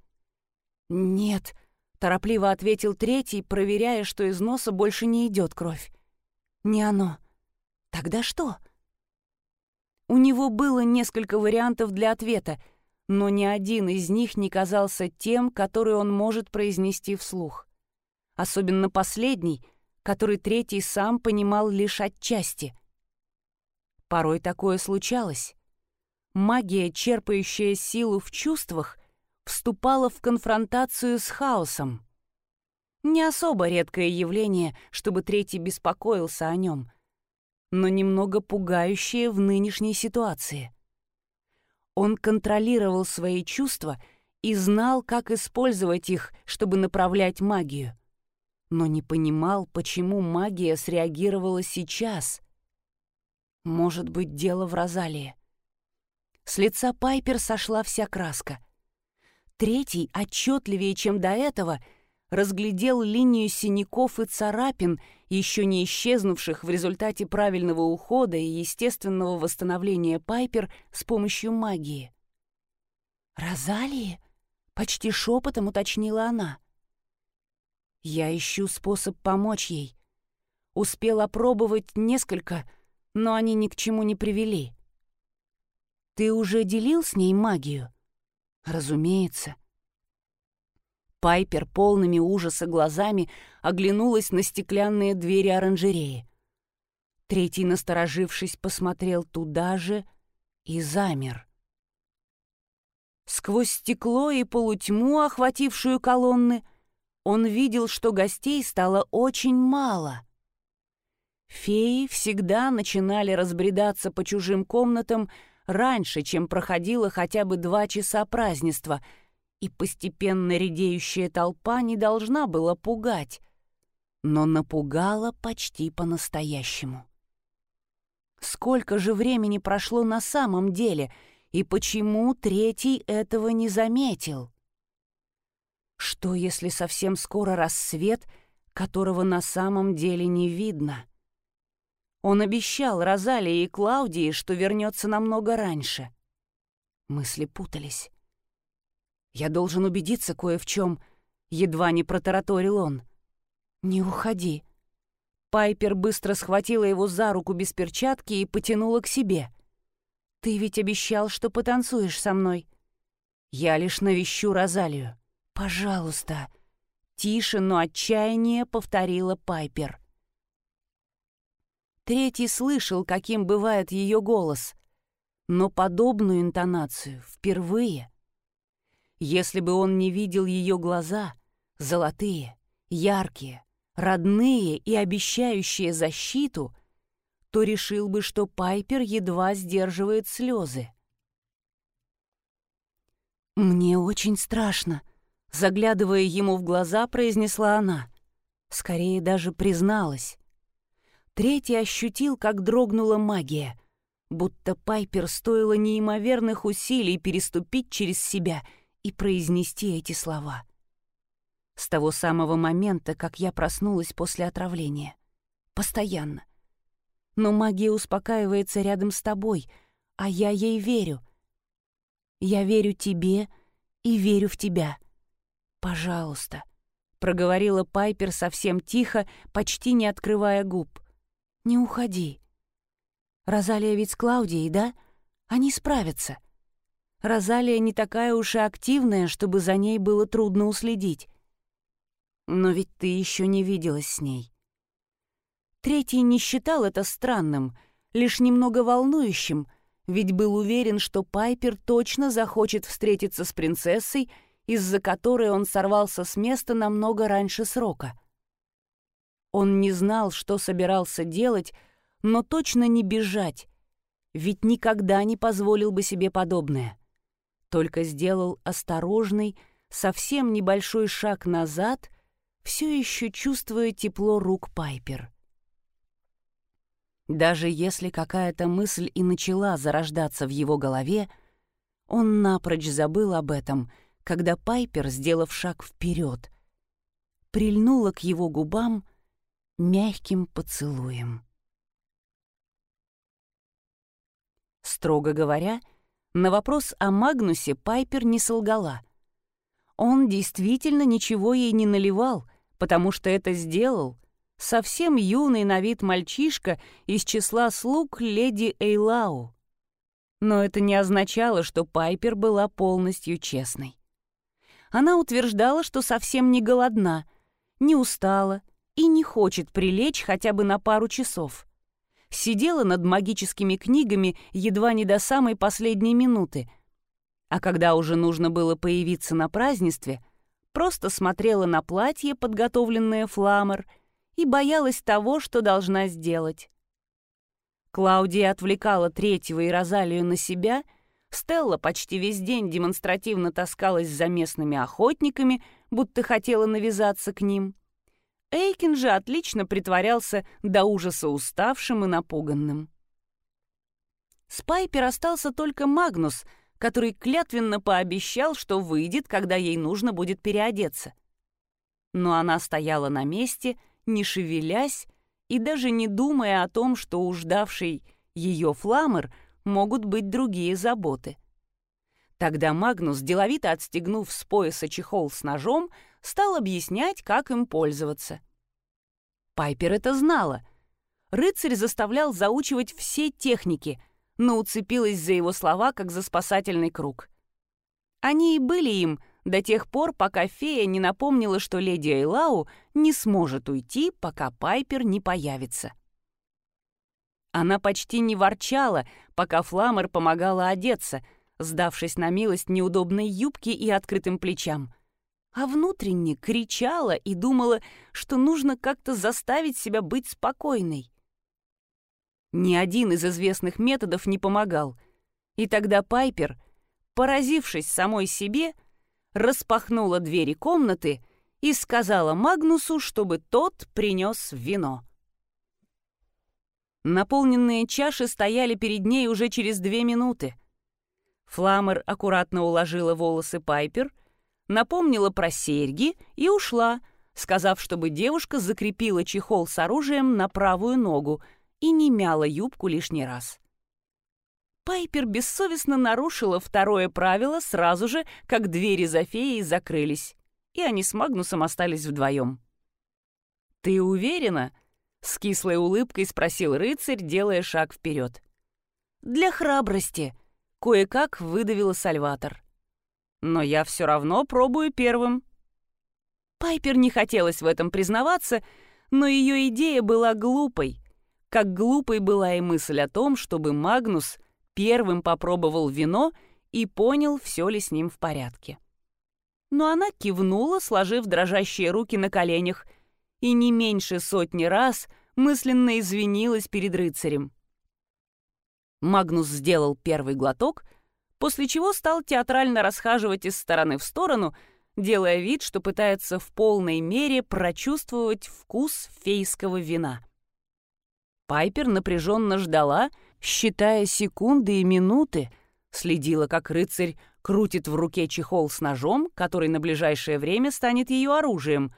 «Нет», — торопливо ответил третий, проверяя, что из носа больше не идет кровь. «Не оно. Тогда что? У него было несколько вариантов для ответа, но ни один из них не казался тем, который он может произнести вслух. Особенно последний, который третий сам понимал лишь отчасти. Порой такое случалось. Магия, черпающая силу в чувствах, вступала в конфронтацию с хаосом. Не особо редкое явление, чтобы третий беспокоился о нем — но немного пугающее в нынешней ситуации. Он контролировал свои чувства и знал, как использовать их, чтобы направлять магию. Но не понимал, почему магия среагировала сейчас. Может быть, дело в Розалии. С лица Пайпер сошла вся краска. Третий, отчетливее, чем до этого, разглядел линию синяков и царапин еще не исчезнувших в результате правильного ухода и естественного восстановления Пайпер с помощью магии. «Розалии?» — почти шепотом уточнила она. «Я ищу способ помочь ей. Успел опробовать несколько, но они ни к чему не привели. Ты уже делил с ней магию?» «Разумеется. Пайпер полными ужаса глазами оглянулась на стеклянные двери оранжереи. Третий, насторожившись, посмотрел туда же и замер. Сквозь стекло и полутьму, охватившую колонны, он видел, что гостей стало очень мало. Феи всегда начинали разбредаться по чужим комнатам раньше, чем проходило хотя бы два часа празднества — и постепенно редеющая толпа не должна была пугать, но напугала почти по-настоящему. Сколько же времени прошло на самом деле, и почему третий этого не заметил? Что, если совсем скоро рассвет, которого на самом деле не видно? Он обещал Розалии и Клаудии, что вернется намного раньше. Мысли путались. Я должен убедиться кое в чем. Едва не протараторил он. «Не уходи». Пайпер быстро схватила его за руку без перчатки и потянула к себе. «Ты ведь обещал, что потанцуешь со мной. Я лишь навещу Розалию. Пожалуйста!» Тише, но отчаяние повторила Пайпер. Третий слышал, каким бывает ее голос, но подобную интонацию впервые. Если бы он не видел ее глаза, золотые, яркие, родные и обещающие защиту, то решил бы, что Пайпер едва сдерживает слезы. «Мне очень страшно», — заглядывая ему в глаза, произнесла она. Скорее даже призналась. Третий ощутил, как дрогнула магия, будто Пайпер стоило неимоверных усилий переступить через себя и произнести эти слова. С того самого момента, как я проснулась после отравления. Постоянно. Но магия успокаивается рядом с тобой, а я ей верю — я верю тебе и верю в тебя. Пожалуйста», — проговорила Пайпер совсем тихо, почти не открывая губ. «Не уходи. Розалия ведь с Клаудией, да? Они справятся. Розалия не такая уж и активная, чтобы за ней было трудно уследить. Но ведь ты еще не виделась с ней». Третий не считал это странным, лишь немного волнующим — ведь был уверен, что Пайпер точно захочет встретиться с принцессой, из-за которой он сорвался с места намного раньше срока. Он не знал, что собирался делать, но точно не бежать, ведь никогда не позволил бы себе подобное. Только сделал осторожный, совсем небольшой шаг назад, все еще чувствуя тепло рук Пайпер. Даже если какая-то мысль и начала зарождаться в его голове, он напрочь забыл об этом, когда Пайпер, сделав шаг вперед, прильнула к его губам мягким поцелуем. Строго говоря, на вопрос о Магнусе Пайпер не солгала. Он действительно ничего ей не наливал, потому что это сделал, совсем юный на вид мальчишка из числа слуг леди Эйлау. Но это не означало, что Пайпер была полностью честной. Она утверждала, что совсем не голодна, не устала и не хочет прилечь хотя бы на пару часов. Сидела над магическими книгами едва не до самой последней минуты, а когда уже нужно было появиться на празднестве, просто смотрела на платье, подготовленное Фламер, и боялась того, что должна сделать. Клаудия отвлекала третьего и Розалию на себя, Стелла почти весь день демонстративно таскалась за местными охотниками, будто хотела навязаться к ним. Эйкин же отлично притворялся до ужаса уставшим и напуганным. С Пайпер остался только Магнус, который клятвенно пообещал, что выйдет, когда ей нужно будет переодеться. Но она стояла на месте — не шевелясь и даже не думая о том, что у ждавшей ее фламер могут быть другие заботы. Тогда Магнус, деловито отстегнув с пояса чехол с ножом, стал объяснять, как им пользоваться. Пайпер это знала. Рыцарь заставлял заучивать все техники, но уцепилась за его слова, как за спасательный круг. Они и были им — до тех пор, пока фея не напомнила, что леди Эйлау не сможет уйти, пока Пайпер не появится. Она почти не ворчала, пока Фламер помогала одеться, сдавшись на милость неудобной юбки и открытым плечам. А внутренне кричала и думала, что нужно как-то заставить себя быть спокойной. Ни один из известных методов не помогал, и тогда Пайпер, поразившись самой себе, распахнула двери комнаты и сказала Магнусу, чтобы тот принес вино. Наполненные чаши стояли перед ней уже через две минуты. Фламер аккуратно уложила волосы Пайпер, напомнила про серьги и ушла, сказав, чтобы девушка закрепила чехол с оружием на правую ногу и не мяла юбку лишний раз. Пайпер бессовестно нарушила второе правило сразу же, как двери за феей закрылись, и они с Магнусом остались вдвоем. «Ты уверена?» — с кислой улыбкой спросил рыцарь, делая шаг вперед. «Для храбрости», — кое-как выдавила Сальватор. Но я все равно пробую первым». Пайпер не хотелось в этом признаваться, но ее идея была глупой, как глупой была и мысль о том, чтобы Магнус первым попробовал вино и понял, все ли с ним в порядке. Но она кивнула, сложив дрожащие руки на коленях, и не меньше сотни раз мысленно извинилась перед рыцарем. Магнус сделал первый глоток, после чего стал театрально расхаживать из стороны в сторону, делая вид, что пытается в полной мере прочувствовать вкус фейского вина. Пайпер напряженно ждала, считая секунды и минуты, следила, как рыцарь крутит в руке чехол с ножом, который на ближайшее время станет ее оружием,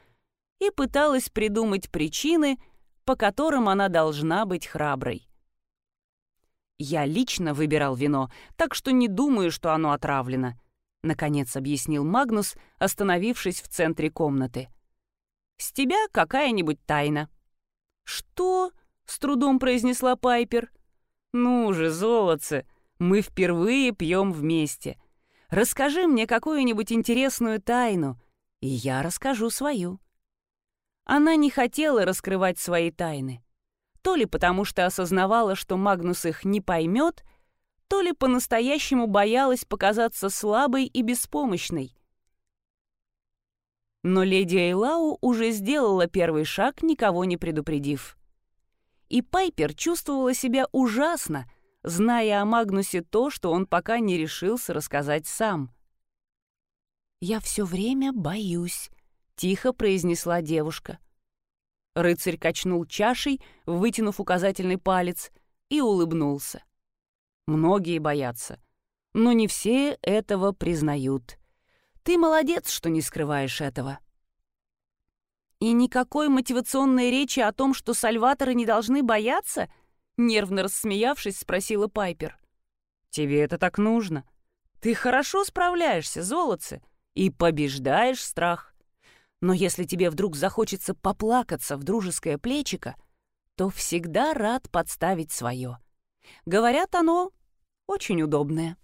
и пыталась придумать причины, по которым она должна быть храброй. «Я лично выбирал вино, так что не думаю, что оно отравлено», — наконец объяснил Магнус, остановившись в центре комнаты. «С тебя какая-нибудь тайна». «Что?» — с трудом произнесла Пайпер. «Ну же, золотце, мы впервые пьем вместе. Расскажи мне какую-нибудь интересную тайну, и я расскажу свою». Она не хотела раскрывать свои тайны. То ли потому, что осознавала, что Магнус их не поймет, то ли по-настоящему боялась показаться слабой и беспомощной. Но леди Эйлау уже сделала первый шаг, никого не предупредив. И Пайпер чувствовала себя ужасно, зная о Магнусе то, что он пока не решился рассказать сам. «Я все время боюсь», — тихо произнесла девушка. Рыцарь качнул чашей, вытянув указательный палец, и улыбнулся. Многие боятся, но не все этого признают. Ты молодец, что не скрываешь этого. И никакой мотивационной речи о том, что сальваторы не должны бояться? Нервно рассмеявшись, спросила Пайпер. Тебе это так нужно? Ты хорошо справляешься, золотце, и побеждаешь страх. Но если тебе вдруг захочется поплакаться в дружеское плечико, то всегда рад подставить свое. Говорят, оно очень удобное.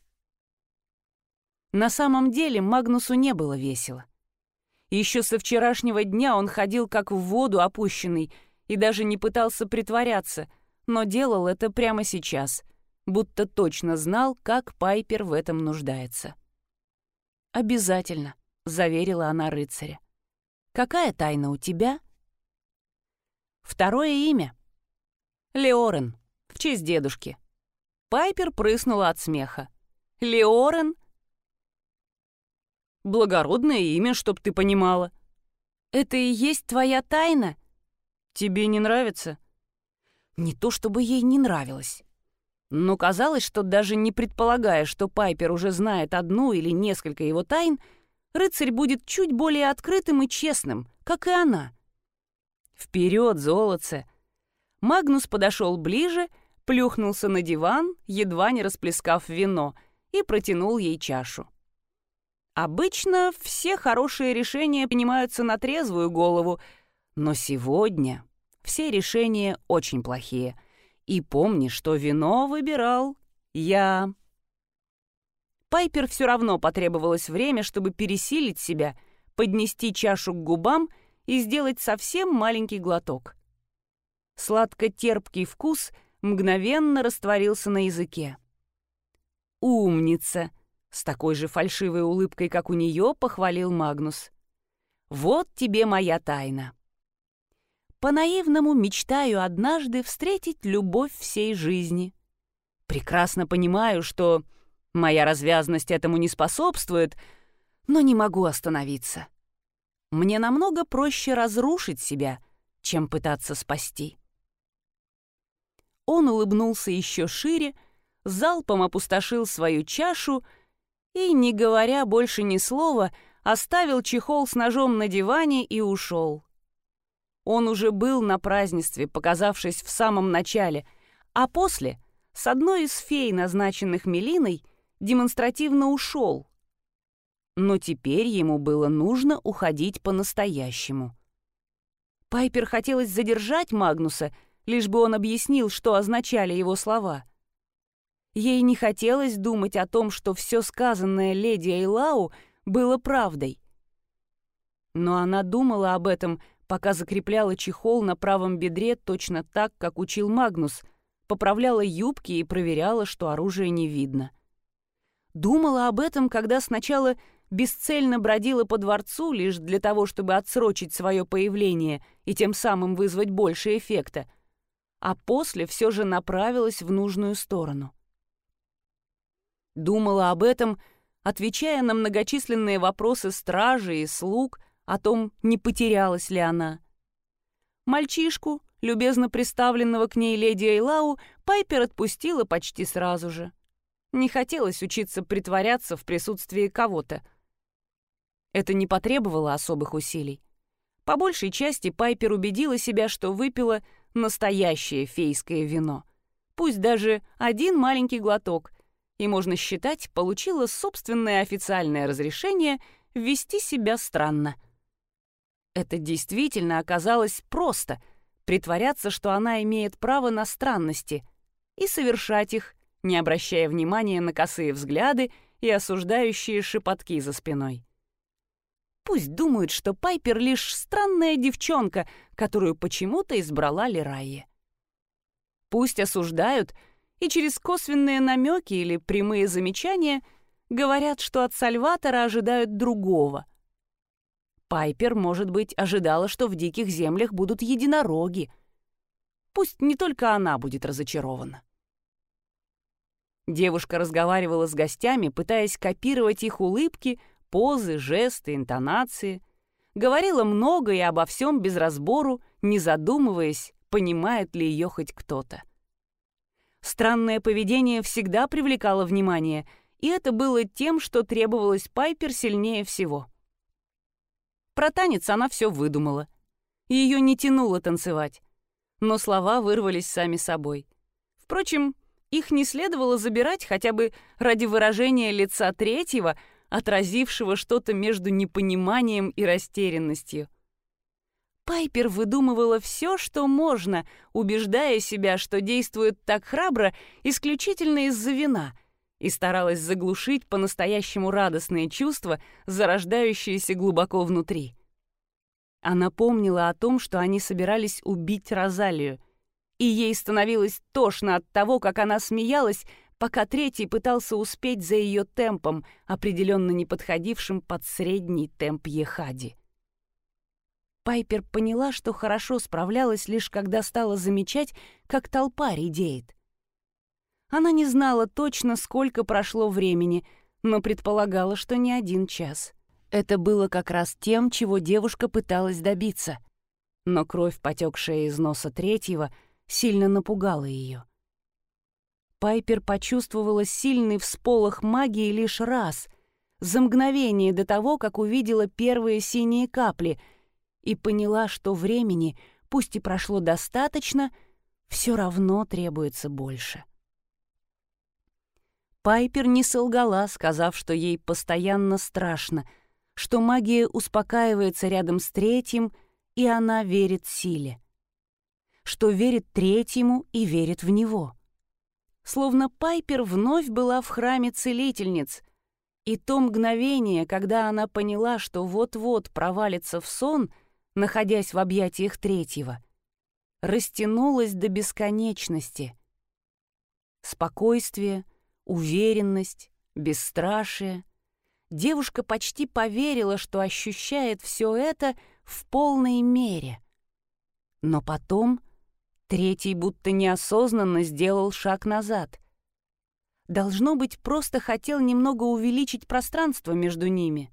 На самом деле Магнусу не было весело. Еще со вчерашнего дня он ходил как в воду опущенный и даже не пытался притворяться, но делал это прямо сейчас, будто точно знал, как Пайпер в этом нуждается. «Обязательно», — заверила она рыцаря. Какая тайна у тебя?» Второе имя. Леорен, в честь дедушки. Пайпер прыснула от смеха. Леорен? Благородное имя, чтоб ты понимала. Это и есть твоя тайна? Тебе не нравится? Не то чтобы ей не нравилось. Но казалось, что даже не предполагая, что Пайпер уже знает одну или несколько его тайн, рыцарь будет чуть более открытым и честным, как и она. «Вперед, золотце!» Магнус подошел ближе, плюхнулся на диван, едва не расплескав вино, и протянул ей чашу. Обычно все хорошие решения принимаются на трезвую голову, но сегодня все решения очень плохие. И помни, что вино выбирал я. Пайпер все равно потребовалось время, чтобы пересилить себя, поднести чашу к губам и сделать совсем маленький глоток. Сладко-терпкий вкус мгновенно растворился на языке. «Умница!» — с такой же фальшивой улыбкой, как у нее, похвалил Магнус. «Вот тебе моя тайна. По-наивному мечтаю однажды встретить любовь всей жизни. Прекрасно понимаю, что Моя развязность этому не способствует, но не могу остановиться. Мне намного проще разрушить себя, чем пытаться спасти. Он улыбнулся еще шире, залпом опустошил свою чашу и, не говоря больше ни слова, оставил чехол с ножом на диване и ушел. Он уже был на празднестве, показавшись в самом начале, а после, с одной из фей, назначенных Мелиной, демонстративно ушел. Но теперь ему было нужно уходить по-настоящему. Пайпер хотелось задержать Магнуса, лишь бы он объяснил, что означали его слова. Ей не хотелось думать о том, что все сказанное леди Эйлау было правдой. Но она думала об этом, пока закрепляла чехол на правом бедре точно так, как учил Магнус, поправляла юбки и проверяла, что оружие не видно. Думала об этом, когда сначала бесцельно бродила по дворцу лишь для того, чтобы отсрочить свое появление и тем самым вызвать больше эффекта, а после все же направилась в нужную сторону. Думала об этом, отвечая на многочисленные вопросы стражи и слуг о том, не потерялась ли она. Мальчишку, любезно представленного к ней леди Эйлау, Пайпер отпустила почти сразу же. Не хотелось учиться притворяться в присутствии кого-то. Это не потребовало особых усилий. По большей части Пайпер убедила себя, что выпила настоящее фейское вино. Пусть даже один маленький глоток, и, можно считать, получила собственное официальное разрешение вести себя странно. Это действительно оказалось просто — притворяться, что она имеет право на странности, и совершать их, не обращая внимания на косые взгляды и осуждающие шепотки за спиной. Пусть думают, что Пайпер лишь странная девчонка, которую почему-то избрала Лерайе. Пусть осуждают и через косвенные намеки или прямые замечания говорят, что от Сальватора ожидают другого. Пайпер, может быть, ожидала, что в диких землях будут единороги. Пусть не только она будет разочарована. Девушка разговаривала с гостями, пытаясь копировать их улыбки — позы, жесты, интонации. Говорила много и обо всем без разбору, не задумываясь, понимает ли ее хоть кто-то. Странное поведение всегда привлекало внимание, и это было тем, что требовалось Пайпер сильнее всего. Про танец она все выдумала. Ее не тянуло танцевать, но слова вырвались сами собой. Впрочем, их не следовало забирать хотя бы ради выражения лица третьего, отразившего что-то между непониманием и растерянностью. Пайпер выдумывала все, что можно, убеждая себя, что действует так храбро исключительно из-за вина, и старалась заглушить по-настоящему радостные чувства, зарождающиеся глубоко внутри. Она помнила о том, что они собирались убить Розалию, и ей становилось тошно от того, как она смеялась, пока третий пытался успеть за ее темпом, определенно не подходившим под средний темп Ехади. Пайпер поняла, что хорошо справлялась лишь когда стала замечать, как толпа редеет. Она не знала точно, сколько прошло времени, но предполагала, что не один час. Это было как раз тем, чего девушка пыталась добиться. Но кровь, потекшая из носа третьего, сильно напугала ее. Пайпер почувствовала сильный всполох магии лишь раз, за мгновение до того, как увидела первые синие капли, и поняла, что времени, пусть и прошло достаточно, все равно требуется больше. Пайпер не солгала, сказав, что ей постоянно страшно, что магия успокаивается рядом с третьим, и она верит силе. Что верит третьему и верит в него словно Пайпер вновь была в храме целительниц, и то мгновение, когда она поняла, что вот-вот провалится в сон, находясь в объятиях третьего, растянулось до бесконечности. Спокойствие, уверенность, бесстрашие. Девушка почти поверила, что ощущает все это в полной мере. Но потом Третий будто неосознанно сделал шаг назад. Должно быть, просто хотел немного увеличить пространство между ними.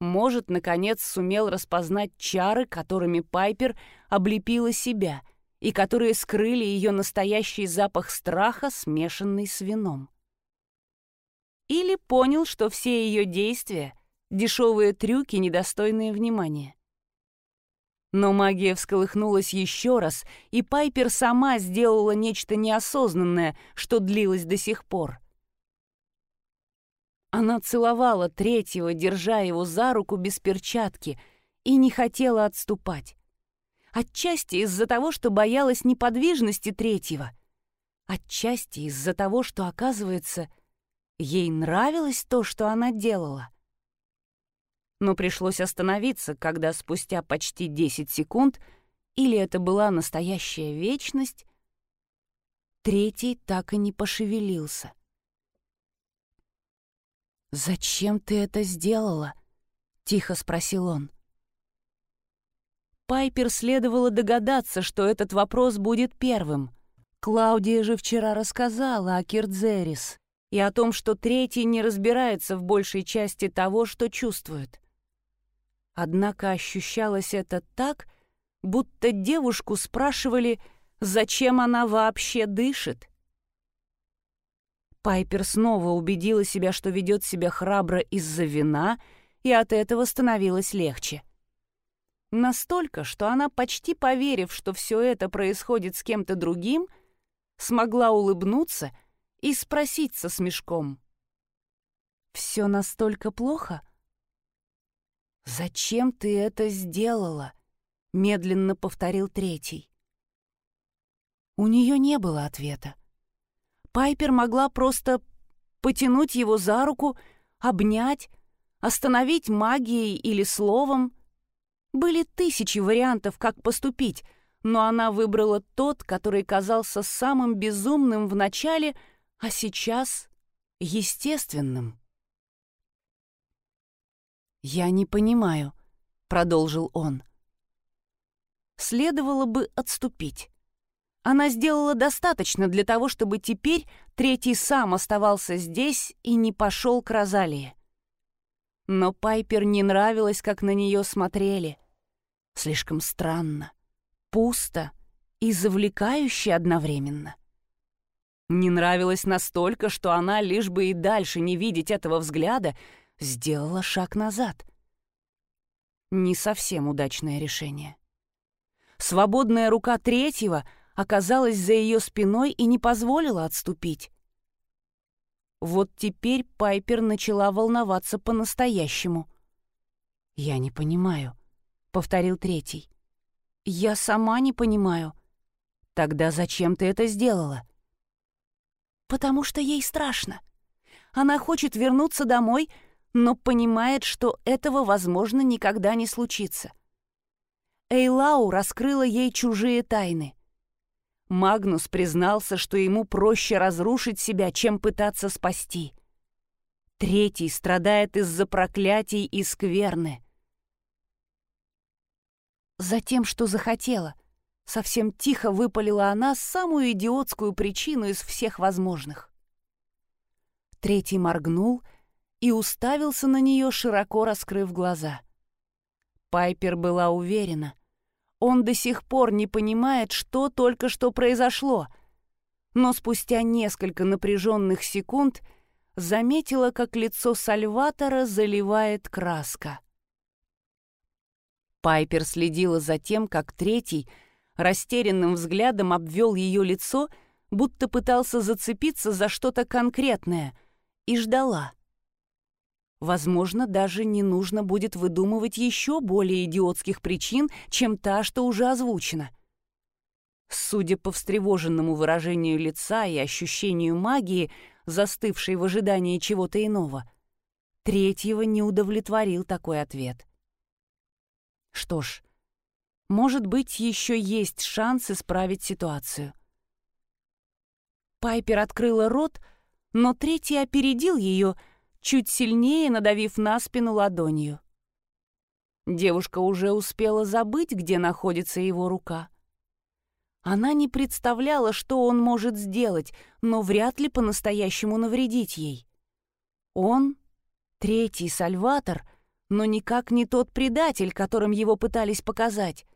Может, наконец сумел распознать чары, которыми Пайпер облепила себя и которые скрыли ее настоящий запах страха, смешанный с вином. Или понял, что все ее действия — дешевые трюки, недостойные внимания. Но магия всколыхнулась еще раз, и Пайпер сама сделала нечто неосознанное, что длилось до сих пор. Она целовала третьего, держа его за руку без перчатки, и не хотела отступать. Отчасти из-за того, что боялась неподвижности третьего. Отчасти из-за того, что, оказывается, ей нравилось то, что она делала. Но пришлось остановиться, когда спустя почти 10 секунд, или это была настоящая вечность, третий так и не пошевелился. «Зачем ты это сделала?» — тихо спросил он. Пайпер следовало догадаться, что этот вопрос будет первым. Клаудия же вчера рассказала о Кирдзерис и о том, что третий не разбирается в большей части того, что чувствует. Однако ощущалось это так, будто девушку спрашивали, зачем она вообще дышит. Пайпер снова убедила себя, что ведет себя храбро из-за вина, и от этого становилось легче. Настолько, что она, почти поверив, что все это происходит с кем-то другим, смогла улыбнуться и спросить со смешком. «Все настолько плохо?» «Зачем ты это сделала?» — медленно повторил третий. У нее не было ответа. Пайпер могла просто потянуть его за руку, обнять, остановить магией или словом. Были тысячи вариантов, как поступить, но она выбрала тот, который казался самым безумным в начале, а сейчас — естественным. «Я не понимаю», — продолжил он. Следовало бы отступить. Она сделала достаточно для того, чтобы теперь третий сам оставался здесь и не пошел к Розалии. Но Пайпер не нравилось, как на нее смотрели. Слишком странно, пусто и завлекающе одновременно. Не нравилось настолько, что она, лишь бы и дальше не видеть этого взгляда, сделала шаг назад. Не совсем удачное решение. Свободная рука третьего оказалась за ее спиной и не позволила отступить. Вот теперь Пайпер начала волноваться по-настоящему. «Я не понимаю», — повторил третий. «Я сама не понимаю». «Тогда зачем ты это сделала?» «Потому что ей страшно. Она хочет вернуться домой, но понимает, что этого, возможно, никогда не случится. Эйлау раскрыла ей чужие тайны. Магнус признался, что ему проще разрушить себя, чем пытаться спасти. Третий страдает из-за проклятий и скверны. Затем, что захотела, совсем тихо выпалила она самую идиотскую причину из всех возможных. Третий моргнул — и уставился на нее, широко раскрыв глаза. Пайпер была уверена. Он до сих пор не понимает, что только что произошло, но спустя несколько напряженных секунд заметила, как лицо Сальватора заливает краска. Пайпер следила за тем, как третий растерянным взглядом обвел ее лицо, будто пытался зацепиться за что-то конкретное, и ждала — Возможно, даже не нужно будет выдумывать еще более идиотских причин, чем та, что уже озвучена. Судя по встревоженному выражению лица и ощущению магии, застывшей в ожидании чего-то иного, третьего не удовлетворил такой ответ. Что ж, может быть, еще есть шанс исправить ситуацию. Пайпер открыла рот, но третий опередил ее — чуть сильнее надавив на спину ладонью. Девушка уже успела забыть, где находится его рука. Она не представляла, что он может сделать, но вряд ли по-настоящему навредить ей. Он — третий Сальватор, но никак не тот предатель, которым его пытались показать.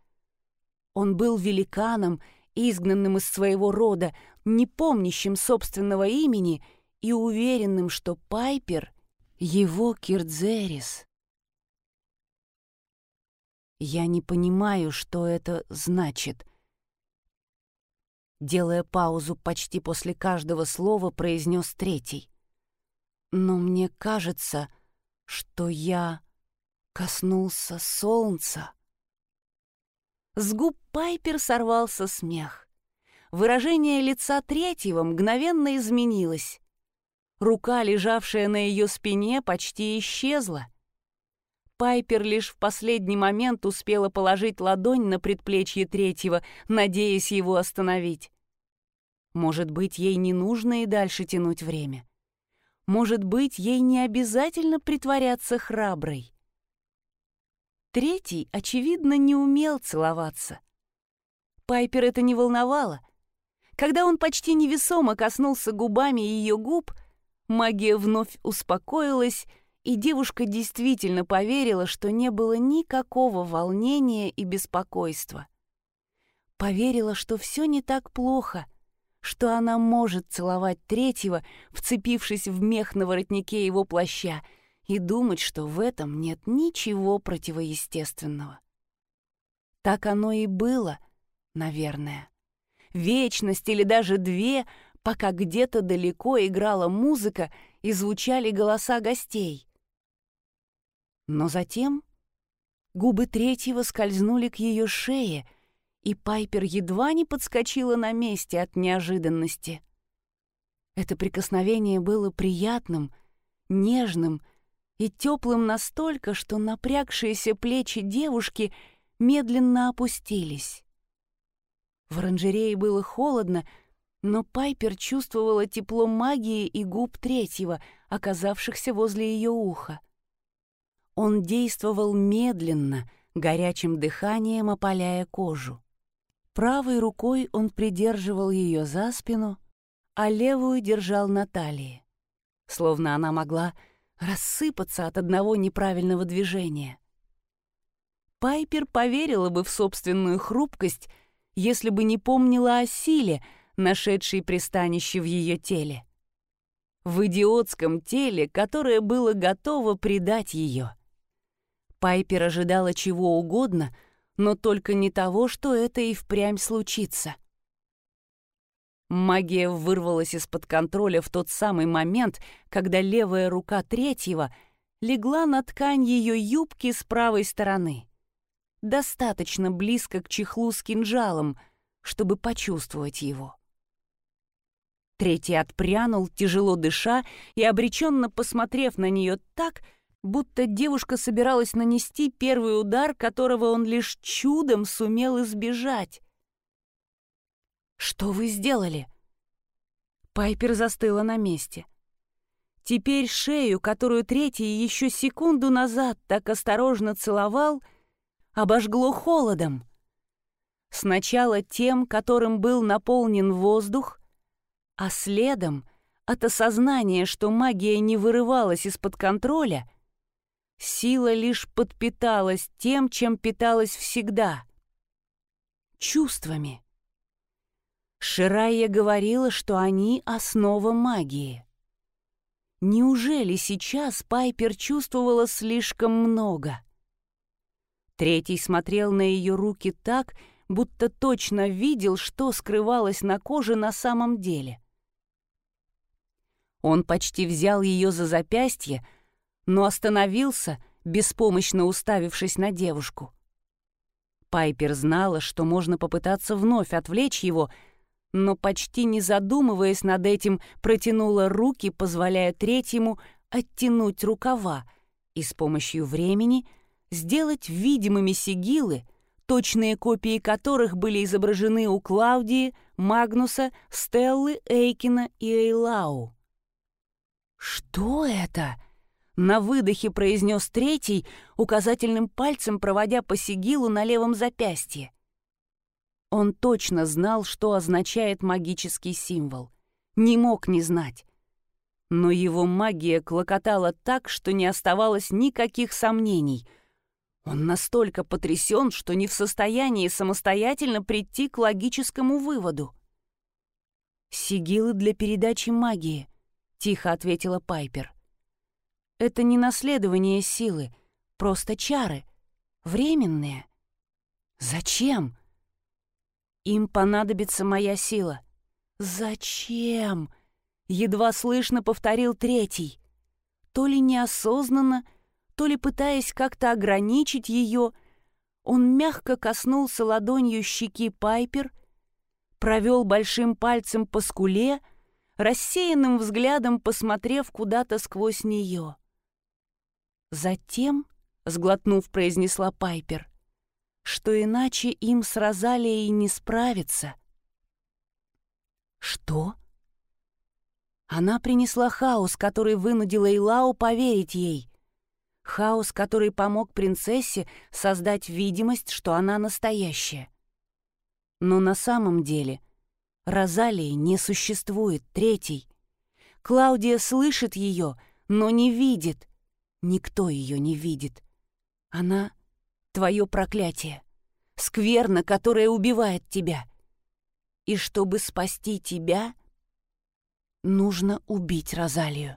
Он был великаном, изгнанным из своего рода, не помнящим собственного имени и уверенным, что Пайпер его Кирдзерис. Я не понимаю, что это значит. Делая паузу почти после каждого слова, произнес третий. Но мне кажется, что я коснулся солнца. С губ Пайпер сорвался смех. Выражение лица третьего мгновенно изменилось. Рука, лежавшая на ее спине, почти исчезла. Пайпер лишь в последний момент успела положить ладонь на предплечье третьего, надеясь его остановить. Может быть, ей не нужно и дальше тянуть время. Может быть, ей не обязательно притворяться храброй. Третий, очевидно, не умел целоваться. Пайпер это не волновало. Когда он почти невесомо коснулся губами ее губ, магия вновь успокоилась, и девушка действительно поверила, что не было никакого волнения и беспокойства. Поверила, что все не так плохо, что она может целовать третьего, вцепившись в мех на воротнике его плаща, и думать, что в этом нет ничего противоестественного. Так оно и было, наверное. Вечность или даже две, пока где-то далеко играла музыка и звучали голоса гостей. Но затем губы третьего скользнули к ее шее, и Пайпер едва не подскочила на месте от неожиданности. Это прикосновение было приятным, нежным и теплым настолько, что напрягшиеся плечи девушки медленно опустились. В оранжерее было холодно, но Пайпер чувствовала тепло магии и губ третьего, оказавшихся возле ее уха. Он действовал медленно, горячим дыханием опаляя кожу. Правой рукой он придерживал ее за спину, а левую держал на талии, словно она могла рассыпаться от одного неправильного движения. Пайпер поверила бы в собственную хрупкость, если бы не помнила о силе, нашедшей пристанище в ее теле. В идиотском теле, которое было готово предать ее. Пайпер ожидала чего угодно, но только не того, что это и впрямь случится. Магия вырвалась из-под контроля в тот самый момент, когда левая рука третьего легла на ткань ее юбки с правой стороны. Достаточно близко к чехлу с кинжалом, чтобы почувствовать его. Третий отпрянул, тяжело дыша, и, обреченно посмотрев на нее так, будто девушка собиралась нанести первый удар, которого он лишь чудом сумел избежать. «Что вы сделали?» Пайпер застыла на месте. Теперь шею, которую третий еще секунду назад так осторожно целовал, обожгло холодом. Сначала тем, которым был наполнен воздух, а следом — от осознания, что магия не вырывалась из-под контроля, Сила лишь подпиталась тем, чем питалась всегда — чувствами. Ширайя говорила, что они — основа магии. Неужели сейчас Пайпер чувствовала слишком много? Третий смотрел на ее руки так, будто точно видел, что скрывалось на коже на самом деле. Он почти взял ее за запястье, но остановился, беспомощно уставившись на девушку. Пайпер знала, что можно попытаться вновь отвлечь его, но почти не задумываясь над этим, протянула руки, позволяя третьему оттянуть рукава и с помощью времени сделать видимыми сигилы, точные копии которых были изображены у Клаудии, Магнуса, Стеллы, Эйкина и Эйлау. «Что это?» На выдохе произнес третий, указательным пальцем проводя по сигилу на левом запястье. Он точно знал, что означает магический символ. Не мог не знать. Но его магия клокотала так, что не оставалось никаких сомнений. Он настолько потрясен, что не в состоянии самостоятельно прийти к логическому выводу. «Сигилы для передачи магии», — тихо ответила Пайпер. Это не наследование силы, просто чары, временные. Зачем? Им понадобится моя сила. Зачем? Едва слышно повторил третий. То ли неосознанно, то ли пытаясь как-то ограничить ее, он мягко коснулся ладонью щеки Пайпер, провел большим пальцем по скуле, рассеянным взглядом посмотрев куда-то сквозь нее. Затем — сглотнув, произнесла Пайпер, — «что иначе им с Розалией не справиться». «Что?» Она принесла хаос, который вынудила Илау поверить ей. Хаос, который помог принцессе создать видимость, что она настоящая. Но на самом деле Розалии не существует третий. Клаудия слышит ее, но не видит. Никто ее не видит. Она — твое проклятие, скверно, которое убивает тебя. И чтобы спасти тебя, нужно убить Розалию.